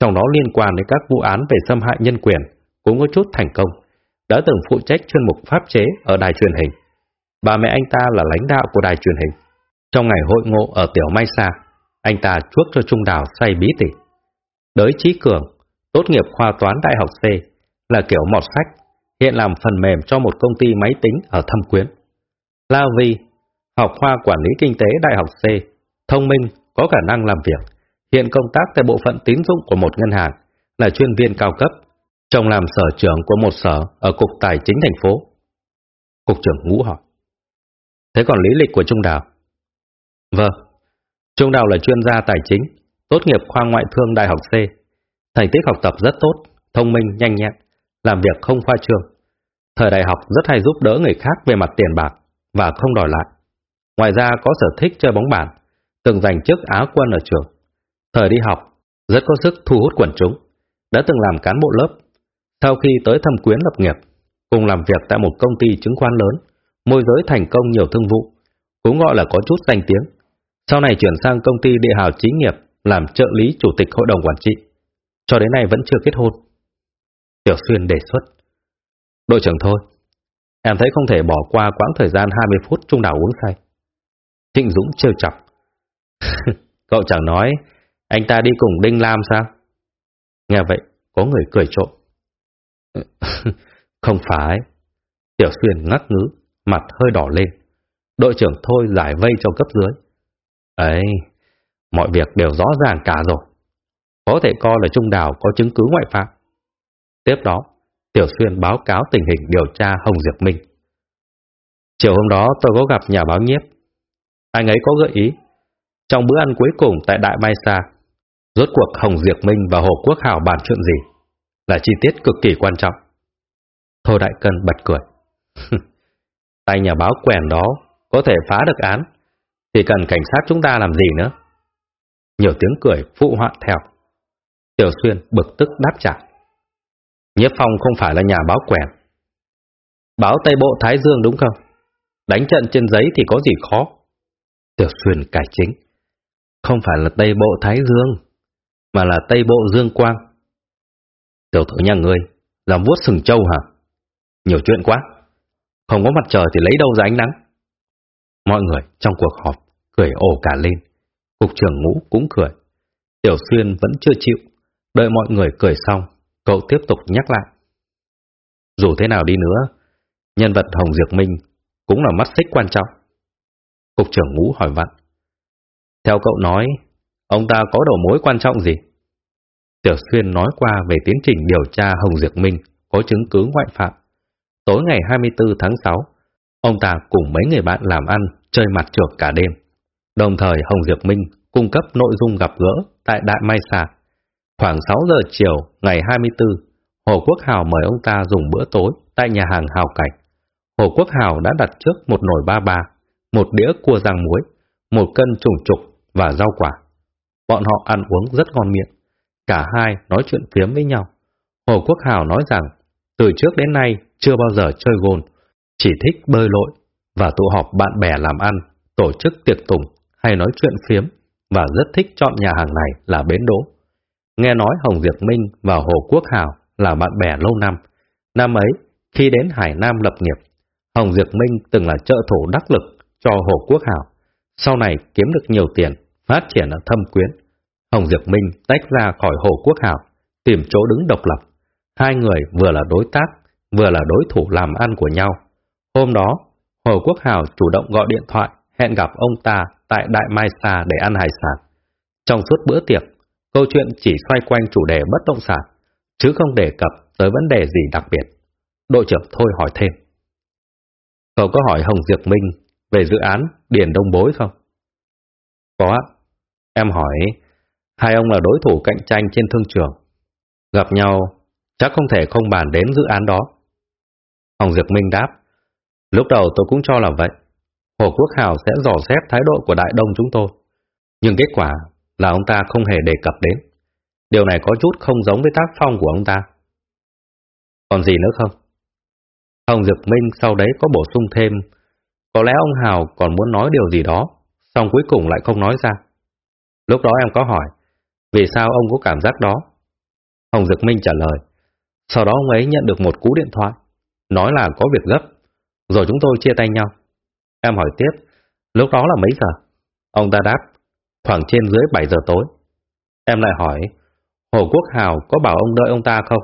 trong đó liên quan đến các vụ án về xâm hại nhân quyền cũng có chút thành công, đã từng phụ trách chuyên mục pháp chế ở đài truyền hình. Bà mẹ anh ta là lãnh đạo của đài truyền hình. Trong ngày hội ngộ ở Tiểu Mai Sa, anh ta chuốc cho Trung Đào say bí tỉ. Đới Trí Cường, tốt nghiệp khoa toán đại học C, là kiểu mọt sách, hiện làm phần mềm cho một công ty máy tính ở Thâm Quyến. La Vi, học khoa quản lý kinh tế đại học C, thông minh, có khả năng làm việc, hiện công tác tại bộ phận tín dụng của một ngân hàng, là chuyên viên cao cấp, chồng làm sở trưởng của một sở ở Cục Tài chính thành phố. Cục trưởng ngũ hỏi. Thế còn lý lịch của Trung Đào? Vâng, Trung Đào là chuyên gia tài chính, tốt nghiệp khoa ngoại thương đại học C, thành tích học tập rất tốt, thông minh, nhanh nhẹn, làm việc không khoa trương. Thời đại học rất hay giúp đỡ người khác về mặt tiền bạc và không đòi lại. Ngoài ra có sở thích chơi bóng bàn, từng giành chức Á quân ở trường. Thời đi học, rất có sức thu hút quần chúng, đã từng làm cán bộ lớp. Sau khi tới thâm quyến lập nghiệp, cùng làm việc tại một công ty chứng khoán lớn, môi giới thành công nhiều thương vụ, cũng gọi là có chút danh tiếng. Sau này chuyển sang công ty địa hào chính nghiệp làm trợ lý chủ tịch hội đồng quản trị. Cho đến nay vẫn chưa kết hôn. Tiểu Xuyên đề xuất. Đội trưởng thôi, em thấy không thể bỏ qua quãng thời gian 20 phút trung đảo uống say. Trịnh Dũng trêu chọc. Cậu chẳng nói, anh ta đi cùng Đinh Lam sao? Nghe vậy, có người cười trộm. không phải. Tiểu Xuyên ngắt ngứ, mặt hơi đỏ lên. Đội trưởng thôi giải vây cho cấp dưới. Ấy, mọi việc đều rõ ràng cả rồi. Có thể coi là Trung Đào có chứng cứ ngoại phạm. Tiếp đó, Tiểu Xuyên báo cáo tình hình điều tra Hồng Diệp Minh. Chiều hôm đó tôi có gặp nhà báo nhiếp. Anh ấy có gợi ý. Trong bữa ăn cuối cùng tại Đại Mai Sa, rốt cuộc Hồng Diệp Minh và Hồ Quốc Hảo bàn chuyện gì? Là chi tiết cực kỳ quan trọng. Thôi Đại Cân bật cười. Tay nhà báo quèn đó có thể phá được án, thì cần cảnh sát chúng ta làm gì nữa? Nhiều tiếng cười phụ họa theo. Tiểu Xuyên bực tức đáp trả. Nhiếp Phong không phải là nhà báo quèn. Báo Tây Bộ Thái Dương đúng không? Đánh trận trên giấy thì có gì khó. Tiểu Xuyên cải chính. Không phải là Tây Bộ Thái Dương, mà là Tây Bộ Dương Quang. Tiểu tử nhà ngươi, làm vuốt sừng trâu hả? Nhiều chuyện quá. Không có mặt trời thì lấy đâu ra ánh nắng. Mọi người trong cuộc họp cười ồ cả lên. Cục trưởng ngũ cũng cười. Tiểu Xuyên vẫn chưa chịu. Đợi mọi người cười xong, cậu tiếp tục nhắc lại. Dù thế nào đi nữa, nhân vật Hồng Diệp Minh cũng là mắt xích quan trọng. Cục trưởng ngũ hỏi vặn. Theo cậu nói, ông ta có đầu mối quan trọng gì? Tiểu Xuyên nói qua về tiến trình điều tra Hồng Diệp Minh có chứng cứ ngoại phạm. Tối ngày 24 tháng 6, ông ta cùng mấy người bạn làm ăn chơi mặt trượt cả đêm. Đồng thời Hồng Diệp Minh cung cấp nội dung gặp gỡ tại Đại Mai Sa. Khoảng 6 giờ chiều ngày 24, Hồ Quốc Hào mời ông ta dùng bữa tối tại nhà hàng Hào Cảnh. Hồ Quốc Hào đã đặt trước một nồi ba ba, một đĩa cua rang muối, một cân trùng trục và rau quả. Bọn họ ăn uống rất ngon miệng. Cả hai nói chuyện phiếm với nhau. Hồ Quốc Hào nói rằng từ trước đến nay chưa bao giờ chơi gôn, chỉ thích bơi lội và tụ họp bạn bè làm ăn, tổ chức tiệc tùng hay nói chuyện phiếm và rất thích chọn nhà hàng này là bến đỗ. Nghe nói Hồng Diệp Minh và Hồ Quốc Hào là bạn bè lâu năm. Năm ấy, khi đến Hải Nam lập nghiệp, Hồng Diệp Minh từng là trợ thủ đắc lực cho Hồ Quốc Hào. Sau này kiếm được nhiều tiền, phát triển ở thâm quyến. Hồng Diệp Minh tách ra khỏi Hồ Quốc Hào, tìm chỗ đứng độc lập. Hai người vừa là đối tác, vừa là đối thủ làm ăn của nhau. Hôm đó, Hồ Quốc Hào chủ động gọi điện thoại hẹn gặp ông ta tại Đại Mai Sa để ăn hải sản. Trong suốt bữa tiệc, câu chuyện chỉ xoay quanh chủ đề bất động sản, chứ không đề cập tới vấn đề gì đặc biệt. Đội trưởng Thôi hỏi thêm. Cậu có hỏi Hồng Diệp Minh về dự án Điền Đông Bối không? Có. Em hỏi, hai ông là đối thủ cạnh tranh trên thương trường. Gặp nhau, chắc không thể không bàn đến dự án đó. Hồng Diệp Minh đáp, lúc đầu tôi cũng cho là vậy. Hồ Quốc Hào sẽ dò xét thái độ của Đại Đông chúng tôi. Nhưng kết quả là ông ta không hề đề cập đến. Điều này có chút không giống với tác phong của ông ta. Còn gì nữa không? Hồng Dực Minh sau đấy có bổ sung thêm, có lẽ ông Hào còn muốn nói điều gì đó, xong cuối cùng lại không nói ra. Lúc đó em có hỏi, vì sao ông có cảm giác đó? Hồng Dực Minh trả lời, sau đó ông ấy nhận được một cú điện thoại, nói là có việc gấp, rồi chúng tôi chia tay nhau. Em hỏi tiếp, lúc đó là mấy giờ? Ông ta đáp, khoảng trên dưới 7 giờ tối. Em lại hỏi, Hồ Quốc Hào có bảo ông đợi ông ta không?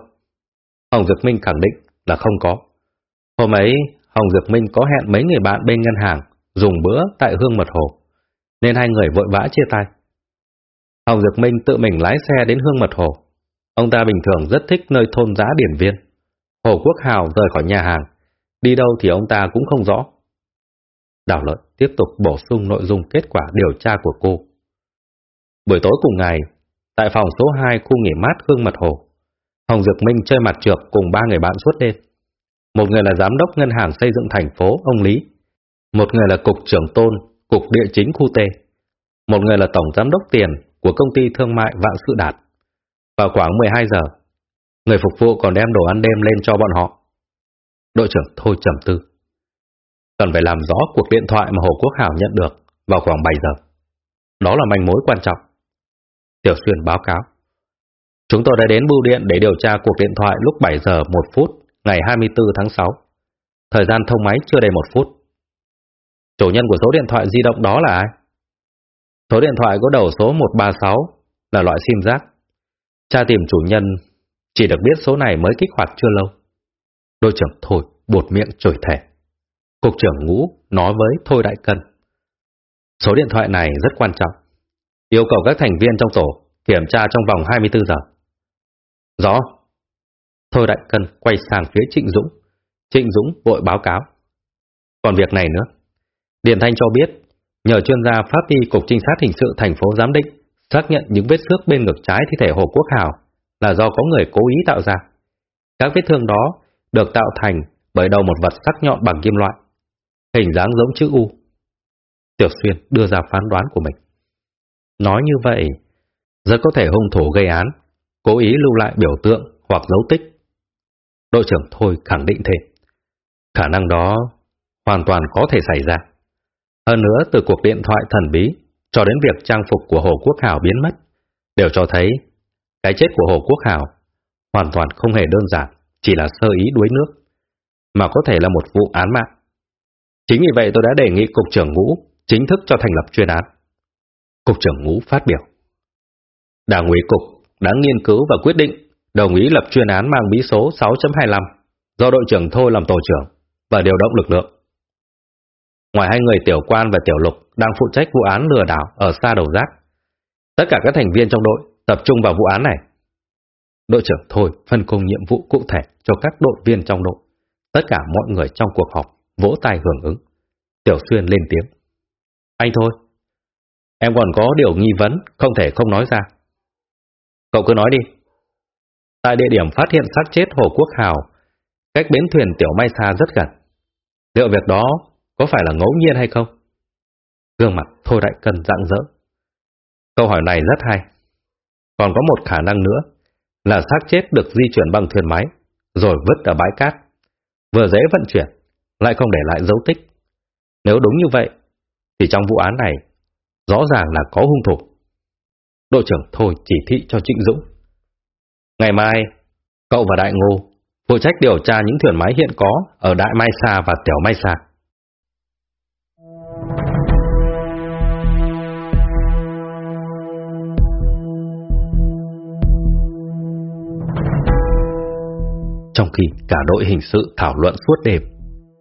Hồng Dược Minh khẳng định là không có. Hôm ấy, Hồng Dược Minh có hẹn mấy người bạn bên ngân hàng dùng bữa tại Hương Mật Hồ, nên hai người vội vã chia tay. Hồng Dược Minh tự mình lái xe đến Hương Mật Hồ. Ông ta bình thường rất thích nơi thôn giã điển viên. Hồ Quốc Hào rời khỏi nhà hàng, đi đâu thì ông ta cũng không rõ. Đào Lợi tiếp tục bổ sung nội dung kết quả điều tra của cô. Buổi tối cùng ngày, tại phòng số 2 khu nghỉ mát Hương Mật Hồ, Hồng Dược Minh chơi mặt trượt cùng ba người bạn suốt đêm. Một người là giám đốc ngân hàng xây dựng thành phố, ông Lý. Một người là cục trưởng tôn, cục địa chính khu T. Một người là tổng giám đốc tiền của công ty thương mại Vạn Sự Đạt. Vào khoảng 12 giờ, người phục vụ còn đem đồ ăn đêm lên cho bọn họ. Đội trưởng Thôi trầm tư. Cần phải làm rõ cuộc điện thoại mà Hồ Quốc Hảo nhận được vào khoảng 7 giờ. Đó là manh mối quan trọng. Tiểu Xuyên báo cáo. Chúng tôi đã đến bưu điện để điều tra cuộc điện thoại lúc 7 giờ 1 phút ngày 24 tháng 6. Thời gian thông máy chưa đầy một phút. Chủ nhân của số điện thoại di động đó là ai? Số điện thoại có đầu số 136 là loại sim giác. Cha tìm chủ nhân, chỉ được biết số này mới kích hoạt chưa lâu. Đôi trưởng thổi buột miệng chửi thề. Cục trưởng Ngũ nói với Thôi Đại Cân. Số điện thoại này rất quan trọng. Yêu cầu các thành viên trong tổ kiểm tra trong vòng 24 giờ. Rõ. Thôi Đại Cân quay sang phía Trịnh Dũng. Trịnh Dũng vội báo cáo. Còn việc này nữa. Điền Thanh cho biết, nhờ chuyên gia pháp y Cục Trinh sát Hình sự thành phố giám định xác nhận những vết xước bên ngực trái thi thể Hồ Quốc Hào là do có người cố ý tạo ra. Các vết thương đó được tạo thành bởi đầu một vật sắc nhọn bằng kim loại, hình dáng giống chữ U. Tiểu Xuyên đưa ra phán đoán của mình. Nói như vậy, rất có thể hung thủ gây án, cố ý lưu lại biểu tượng hoặc dấu tích. Đội trưởng Thôi khẳng định thêm. Khả năng đó hoàn toàn có thể xảy ra. Hơn nữa, từ cuộc điện thoại thần bí cho đến việc trang phục của Hồ Quốc Hảo biến mất, đều cho thấy cái chết của Hồ Quốc Hảo hoàn toàn không hề đơn giản, chỉ là sơ ý đuối nước, mà có thể là một vụ án mạng. Chính vì vậy tôi đã đề nghị Cục trưởng Ngũ chính thức cho thành lập chuyên án. Cục trưởng Ngũ phát biểu. Đảng ủy Cục đã nghiên cứu và quyết định đồng ý lập chuyên án mang bí số 6.25 do đội trưởng Thôi làm tổ trưởng và điều động lực lượng. Ngoài hai người tiểu quan và tiểu lục đang phụ trách vụ án lừa đảo ở xa đầu rác, tất cả các thành viên trong đội tập trung vào vụ án này. Đội trưởng Thôi phân công nhiệm vụ cụ thể cho các đội viên trong đội. Tất cả mọi người trong cuộc họp vỗ tay hưởng ứng. Tiểu Xuyên lên tiếng. Anh thôi, em còn có điều nghi vấn, không thể không nói ra. Cậu cứ nói đi. Tại địa điểm phát hiện xác chết Hồ Quốc Hào, cách bến thuyền Tiểu Mai Sa rất gần. Liệu việc đó có phải là ngẫu nhiên hay không? Gương mặt Thôi Đại Cần rạng rỡ. Câu hỏi này rất hay. Còn có một khả năng nữa là xác chết được di chuyển bằng thuyền máy, rồi vứt ở bãi cát. Vừa dễ vận chuyển, lại không để lại dấu tích. Nếu đúng như vậy, thì trong vụ án này, rõ ràng là có hung thủ. Đội trưởng Thôi chỉ thị cho Trịnh Dũng. Ngày mai, cậu và Đại Ngô phụ trách điều tra những thuyền máy hiện có ở Đại Mai Sa và Tiểu Mai Sa. Trong khi cả đội hình sự thảo luận suốt đêm,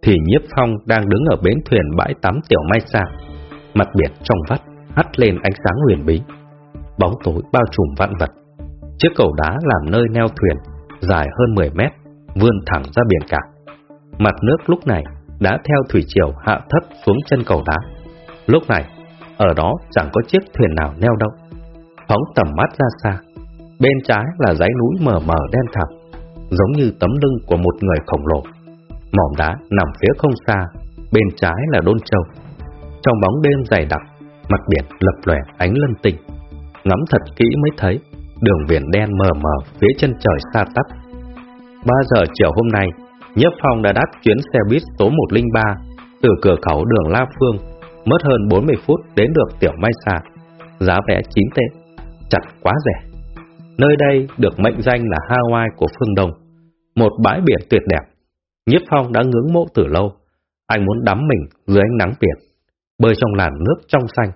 thì Nhiếp Phong đang đứng ở bến thuyền bãi tắm Tiểu Mai Sa, mặt biển trong vắt hắt lên ánh sáng huyền bí. Bóng tối bao trùm vạn vật. Chiếc cầu đá làm nơi neo thuyền, dài hơn 10 mét, vươn thẳng ra biển cả. Mặt nước lúc này đã theo thủy triều hạ thấp xuống chân cầu đá. Lúc này, ở đó chẳng có chiếc thuyền nào neo đâu. Phóng tầm mắt ra xa, bên trái là dãy núi mờ mờ đen thẳm, giống như tấm lưng của một người khổng lồ. Mỏm đá nằm phía không xa, bên trái là đôn châu. Trong bóng đêm dày đặc, mặt biển lập lòe ánh lân tinh. Ngắm thật kỹ mới thấy, đường biển đen mờ mờ phía chân trời xa tắp. 3 giờ chiều hôm nay, Nhất Phong đã đáp chuyến xe buýt số 103 từ cửa khẩu đường La Phương, mất hơn 40 phút đến được Tiểu Mai Sa. Giá vé 9 tệ, chặt quá rẻ. Nơi đây được mệnh danh là Hawaii của phương Đông, một bãi biển tuyệt đẹp. Nhiếp Phong đã ngưỡng mộ từ lâu, anh muốn đắm mình dưới ánh nắng biển, bơi trong làn nước trong xanh.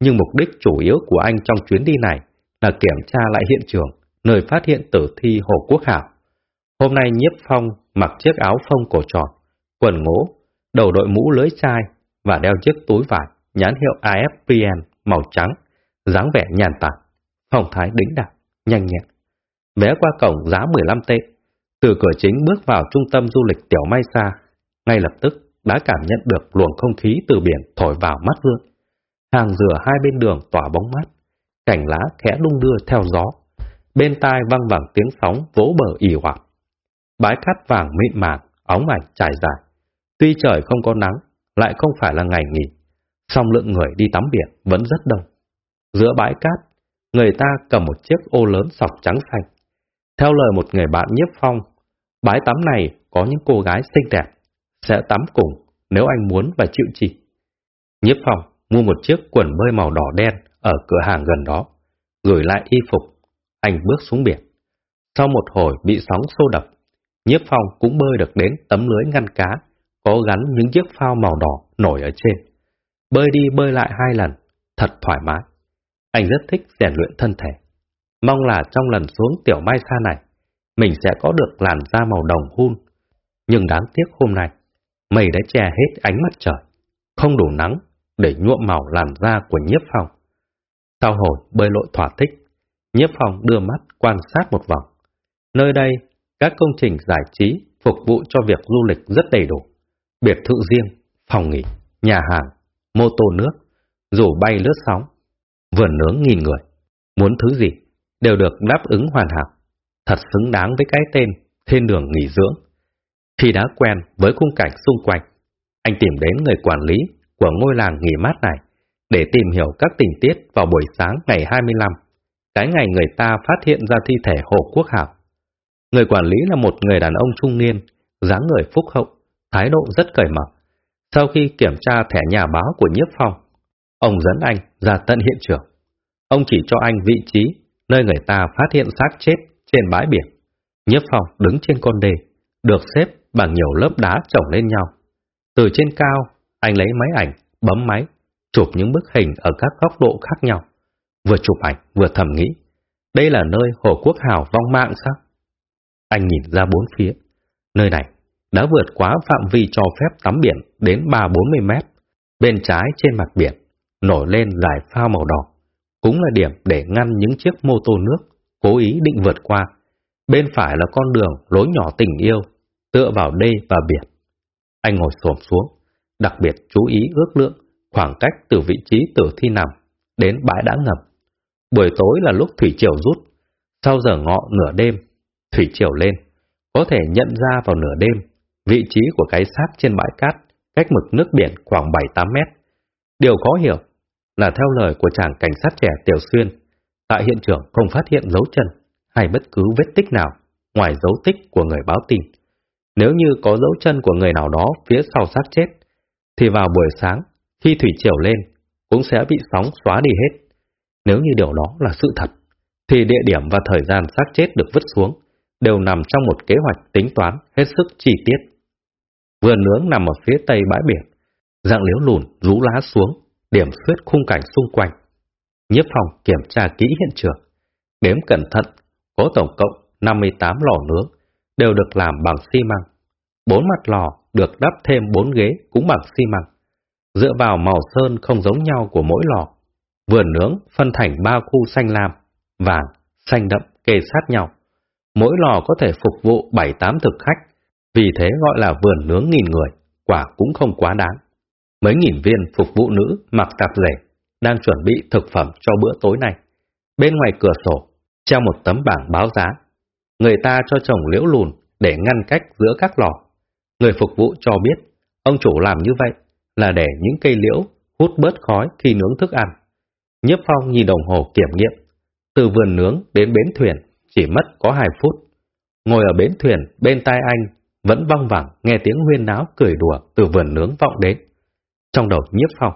Nhưng mục đích chủ yếu của anh trong chuyến đi này là kiểm tra lại hiện trường, nơi phát hiện tử thi Hồ Quốc Hảo. Hôm nay Nhiếp Phong mặc chiếc áo phông cổ tròn, quần ngố, đầu đội mũ lưới chai và đeo chiếc túi vải nhãn hiệu AFPN màu trắng, dáng vẻ nhàn tản, phong thái đĩnh đạc nhanh nhẹn. Vé qua cổng giá 15 tệ. Từ cửa chính bước vào trung tâm du lịch Tiểu Mai Sa, ngay lập tức đã cảm nhận được luồng không khí từ biển thổi vào mắt Vương. Hàng dừa hai bên đường tỏa bóng mát, cảnh lá khẽ đung đưa theo gió. Bên tai văng vẳng tiếng sóng vỗ bờ ỉ hoạt. Bãi cát vàng mịn màng, óng ảnh trải dài. Tuy trời không có nắng, lại không phải là ngày nghỉ, song lượng người đi tắm biển vẫn rất đông. Giữa bãi cát người ta cầm một chiếc ô lớn sọc trắng xanh. Theo lời một người bạn nhiếp phong, bãi tắm này có những cô gái xinh đẹp, sẽ tắm cùng nếu anh muốn và chịu chỉ. Nhiếp phong mua một chiếc quần bơi màu đỏ đen ở cửa hàng gần đó, gửi lại y phục, anh bước xuống biển. Sau một hồi bị sóng xô đập, nhiếp phong cũng bơi được đến tấm lưới ngăn cá, có gắn những chiếc phao màu đỏ nổi ở trên. Bơi đi bơi lại hai lần, thật thoải mái. Anh rất thích rèn luyện thân thể. Mong là trong lần xuống tiểu mai xa này, mình sẽ có được làn da màu đồng hun. Nhưng đáng tiếc hôm nay, mây đã che hết ánh mặt trời, không đủ nắng để nhuộm màu làn da của nhiếp phong. Sau hồi bơi lội thỏa thích, nhiếp phong đưa mắt quan sát một vòng. Nơi đây, các công trình giải trí phục vụ cho việc du lịch rất đầy đủ. Biệt thự riêng, phòng nghỉ, nhà hàng, mô tô nước, rủ bay lướt sóng, vườn nướng nghìn người. Muốn thứ gì, đều được đáp ứng hoàn hảo. Thật xứng đáng với cái tên thiên đường nghỉ dưỡng. Khi đã quen với khung cảnh xung quanh, anh tìm đến người quản lý của ngôi làng nghỉ mát này để tìm hiểu các tình tiết vào buổi sáng ngày 25, cái ngày người ta phát hiện ra thi thể Hồ Quốc Hảo. Người quản lý là một người đàn ông trung niên, dáng người phúc hậu, thái độ rất cởi mở. Sau khi kiểm tra thẻ nhà báo của Nhiếp Phong, ông dẫn anh ra tận hiện trường. Ông chỉ cho anh vị trí nơi người ta phát hiện xác chết trên bãi biển. Nhiếp Phong đứng trên con đê, được xếp bằng nhiều lớp đá chồng lên nhau. Từ trên cao, anh lấy máy ảnh, bấm máy, chụp những bức hình ở các góc độ khác nhau. Vừa chụp ảnh, vừa thầm nghĩ, đây là nơi Hồ Quốc Hào vong mạng sao? Anh nhìn ra bốn phía, nơi này đã vượt quá phạm vi cho phép tắm biển đến 3-40 mét. Bên trái trên mặt biển, nổi lên dải phao màu đỏ, cũng là điểm để ngăn những chiếc mô tô nước cố ý định vượt qua. Bên phải là con đường lối nhỏ tình yêu, tựa vào đê và biển. Anh ngồi xổm xuống, đặc biệt chú ý ước lượng khoảng cách từ vị trí tử thi nằm đến bãi đã ngập. Buổi tối là lúc thủy triều rút, sau giờ ngọ nửa đêm, thủy triều lên, có thể nhận ra vào nửa đêm vị trí của cái xác trên bãi cát cách mực nước biển khoảng 7-8 mét. Điều khó hiểu là theo lời của chàng cảnh sát trẻ Tiểu Xuyên, tại hiện trường không phát hiện dấu chân hay bất cứ vết tích nào ngoài dấu tích của người báo tin. Nếu như có dấu chân của người nào đó phía sau xác chết, thì vào buổi sáng, khi thủy triều lên, cũng sẽ bị sóng xóa đi hết. Nếu như điều đó là sự thật, thì địa điểm và thời gian xác chết được vứt xuống đều nằm trong một kế hoạch tính toán hết sức chi tiết. Vườn nướng nằm ở phía tây bãi biển, dạng liễu lùn rú lá xuống, điểm xuyết khung cảnh xung quanh. Nhiếp phòng kiểm tra kỹ hiện trường, đếm cẩn thận, có tổng cộng 58 lò nướng, đều được làm bằng xi măng. Bốn mặt lò được đắp thêm bốn ghế cũng bằng xi măng. Dựa vào màu sơn không giống nhau của mỗi lò, vườn nướng phân thành ba khu xanh lam, vàng, xanh đậm kề sát nhau. Mỗi lò có thể phục vụ 7-8 thực khách, vì thế gọi là vườn nướng nghìn người, quả cũng không quá đáng. Mấy nghìn viên phục vụ nữ mặc tạp rể đang chuẩn bị thực phẩm cho bữa tối này. Bên ngoài cửa sổ, treo một tấm bảng báo giá. Người ta cho trồng liễu lùn để ngăn cách giữa các lò. Người phục vụ cho biết, ông chủ làm như vậy là để những cây liễu hút bớt khói khi nướng thức ăn. Nhiếp phong nhìn đồng hồ kiểm nghiệm, từ vườn nướng đến bến thuyền chỉ mất có 2 phút. Ngồi ở bến thuyền bên tai anh vẫn văng vẳng nghe tiếng huyên náo cười đùa từ vườn nướng vọng đến. Trong đầu nhiếp phong,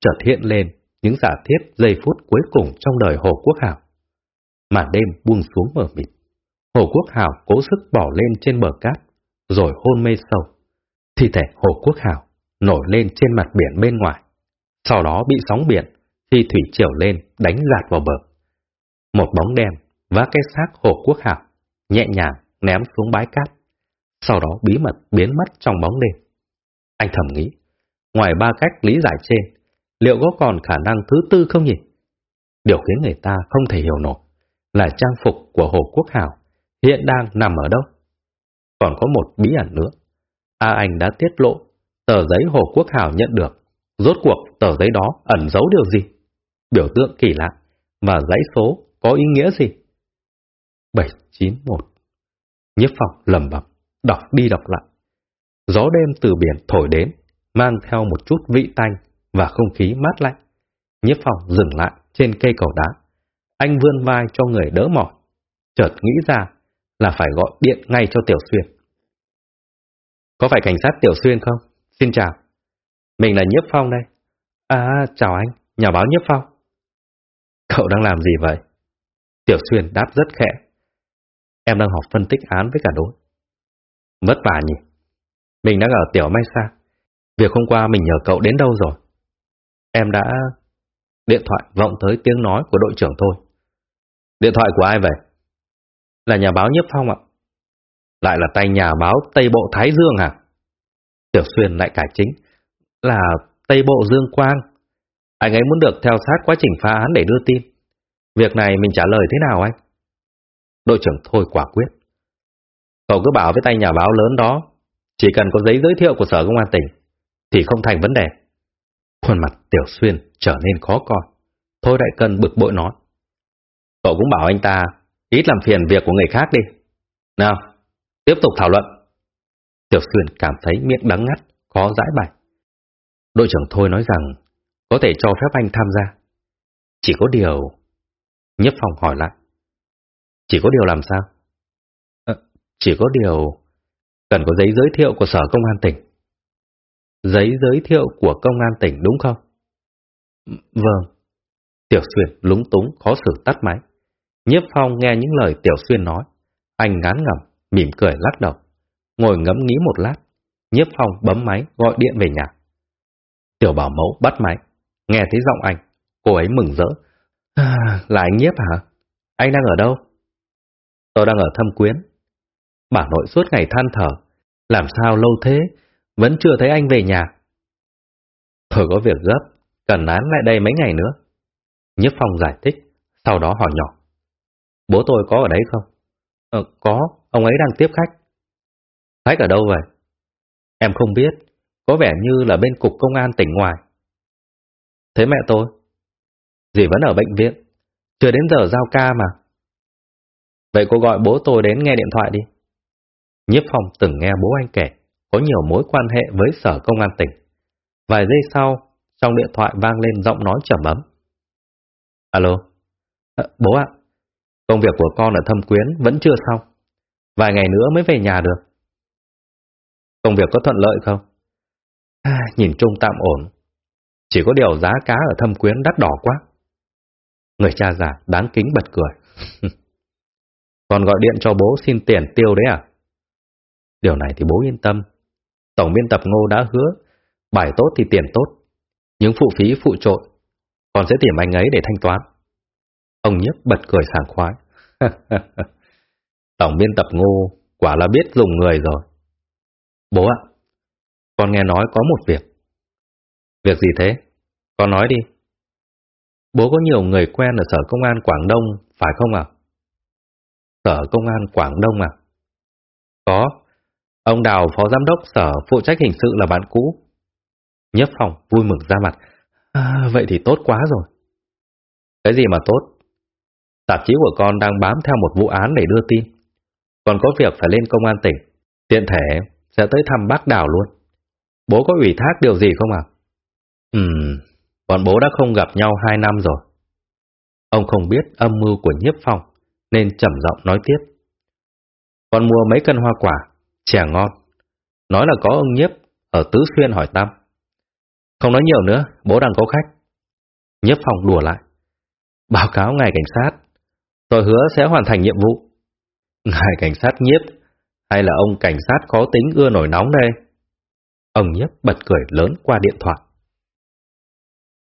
chợt hiện lên những giả thiết giây phút cuối cùng trong đời Hồ Quốc Hảo. Màn đêm buông xuống mờ mịt. Hồ Quốc Hảo cố sức bỏ lên trên bờ cát, rồi hôn mê sâu. Thi thể Hồ Quốc Hảo nổi lên trên mặt biển bên ngoài, sau đó bị sóng biển khi thủy triều lên đánh giạt vào bờ. Một bóng đen và cái xác Hồ Quốc Hảo nhẹ nhàng ném xuống bãi cát, sau đó bí mật biến mất trong bóng đêm. Anh thầm nghĩ, ngoài ba cách lý giải trên, liệu có còn khả năng thứ tư không nhỉ? Điều khiến người ta không thể hiểu nổi là trang phục của Hồ Quốc Hảo hiện đang nằm ở đâu? Còn có một bí ẩn nữa. A Anh đã tiết lộ tờ giấy Hồ Quốc Hảo nhận được. Rốt cuộc tờ giấy đó ẩn giấu điều gì? Biểu tượng kỳ lạ và dãy số có ý nghĩa gì? 791 Nhiếp phòng lầm bầm, đọc đi đọc lại. Gió đêm từ biển thổi đến, mang theo một chút vị tanh và không khí mát lạnh. Nhiếp phòng dừng lại trên cây cầu đá. Anh vươn vai cho người đỡ mỏi. Chợt nghĩ ra là phải gọi điện ngay cho Tiểu Xuyên. Có phải cảnh sát Tiểu Xuyên không? Xin chào. Mình là Nhiếp Phong đây. À, chào anh, nhà báo Nhiếp Phong. Cậu đang làm gì vậy? Tiểu Xuyên đáp rất khẽ. Em đang học phân tích án với cả đối. Vất vả nhỉ? Mình đang ở Tiểu Mai Sa. Việc hôm qua mình nhờ cậu đến đâu rồi? Em đã... Điện thoại vọng tới tiếng nói của đội trưởng thôi. Điện thoại của ai vậy? Là nhà báo Nhiếp Phong ạ. Lại là tay nhà báo Tây Bộ Thái Dương à? Tiểu Xuyên lại cải chính. Là Tây Bộ Dương Quang. Anh ấy muốn được theo sát quá trình phá án để đưa tin. Việc này mình trả lời thế nào anh? Đội trưởng thôi quả quyết. Cậu cứ bảo với tay nhà báo lớn đó, chỉ cần có giấy giới thiệu của Sở Công an tỉnh, thì không thành vấn đề. Khuôn mặt Tiểu Xuyên trở nên khó coi. Thôi đại cân bực bội nói. Cậu cũng bảo anh ta ít làm phiền việc của người khác đi. Nào, tiếp tục thảo luận. Tiểu Xuyên cảm thấy miệng đắng ngắt, khó giải bày. Đội trưởng Thôi nói rằng có thể cho phép anh tham gia. Chỉ có điều... Nhất Phong hỏi lại. Chỉ có điều làm sao? À, chỉ có điều... Cần có giấy giới thiệu của Sở Công an tỉnh. Giấy giới thiệu của Công an tỉnh đúng không? Vâng. Tiểu Xuyên lúng túng khó xử tắt máy. Nhiếp Phong nghe những lời Tiểu Xuyên nói. Anh ngán ngẩm, mỉm cười lắc đầu. Ngồi ngẫm nghĩ một lát. Nhiếp Phong bấm máy gọi điện về nhà. Tiểu bảo mẫu bắt máy. Nghe thấy giọng anh. Cô ấy mừng rỡ. À, là anh Nhiếp hả? Anh đang ở đâu? Tôi đang ở thâm quyến. Bà nội suốt ngày than thở. Làm sao lâu thế? Vẫn chưa thấy anh về nhà. Thôi có việc gấp. Cần án lại đây mấy ngày nữa. Nhất Phong giải thích. Sau đó hỏi nhỏ. Bố tôi có ở đấy không? Ờ, có. Ông ấy đang tiếp khách. Khách ở đâu vậy? Em không biết. Có vẻ như là bên cục công an tỉnh ngoài. Thế mẹ tôi? Dì vẫn ở bệnh viện. Chưa đến giờ giao ca mà. Vậy cô gọi bố tôi đến nghe điện thoại đi. Nhiếp Phong từng nghe bố anh kể có nhiều mối quan hệ với sở công an tỉnh. Vài giây sau, trong điện thoại vang lên giọng nói trầm ấm. Alo? À, bố ạ, công việc của con ở thâm quyến vẫn chưa xong. Vài ngày nữa mới về nhà được. Công việc có thuận lợi không? À, nhìn chung tạm ổn. Chỉ có điều giá cá ở thâm quyến đắt đỏ quá. Người cha già đáng kính bật cười. Còn gọi điện cho bố xin tiền tiêu đấy à? Điều này thì bố yên tâm. Tổng biên tập ngô đã hứa, bài tốt thì tiền tốt. Những phụ phí phụ trội, còn sẽ tìm anh ấy để thanh toán. Ông Nhất bật cười sảng khoái. Tổng biên tập ngô quả là biết dùng người rồi. Bố ạ, con nghe nói có một việc. Việc gì thế? Con nói đi. Bố có nhiều người quen ở Sở Công an Quảng Đông, phải không ạ? Sở Công an Quảng Đông à? Có. Ông Đào, Phó Giám đốc Sở phụ trách hình sự là bạn cũ. Nhấp phòng, vui mừng ra mặt. À, vậy thì tốt quá rồi. Cái gì mà tốt? Tạp chí của con đang bám theo một vụ án để đưa tin. Còn có việc phải lên công an tỉnh. Tiện thể sẽ tới thăm bác Đào luôn. Bố có ủy thác điều gì không ạ? À? Ừm, bọn bố đã không gặp nhau hai năm rồi. Ông không biết âm mưu của nhiếp phong, nên trầm giọng nói tiếp. Con mua mấy cân hoa quả, chè ngon. Nói là có ông nhiếp ở Tứ Xuyên hỏi tâm. Không nói nhiều nữa, bố đang có khách. Nhiếp phòng đùa lại. Báo cáo ngài cảnh sát, tôi hứa sẽ hoàn thành nhiệm vụ. Ngài cảnh sát nhiếp, hay là ông cảnh sát khó tính ưa nổi nóng đây? Ông nhiếp bật cười lớn qua điện thoại.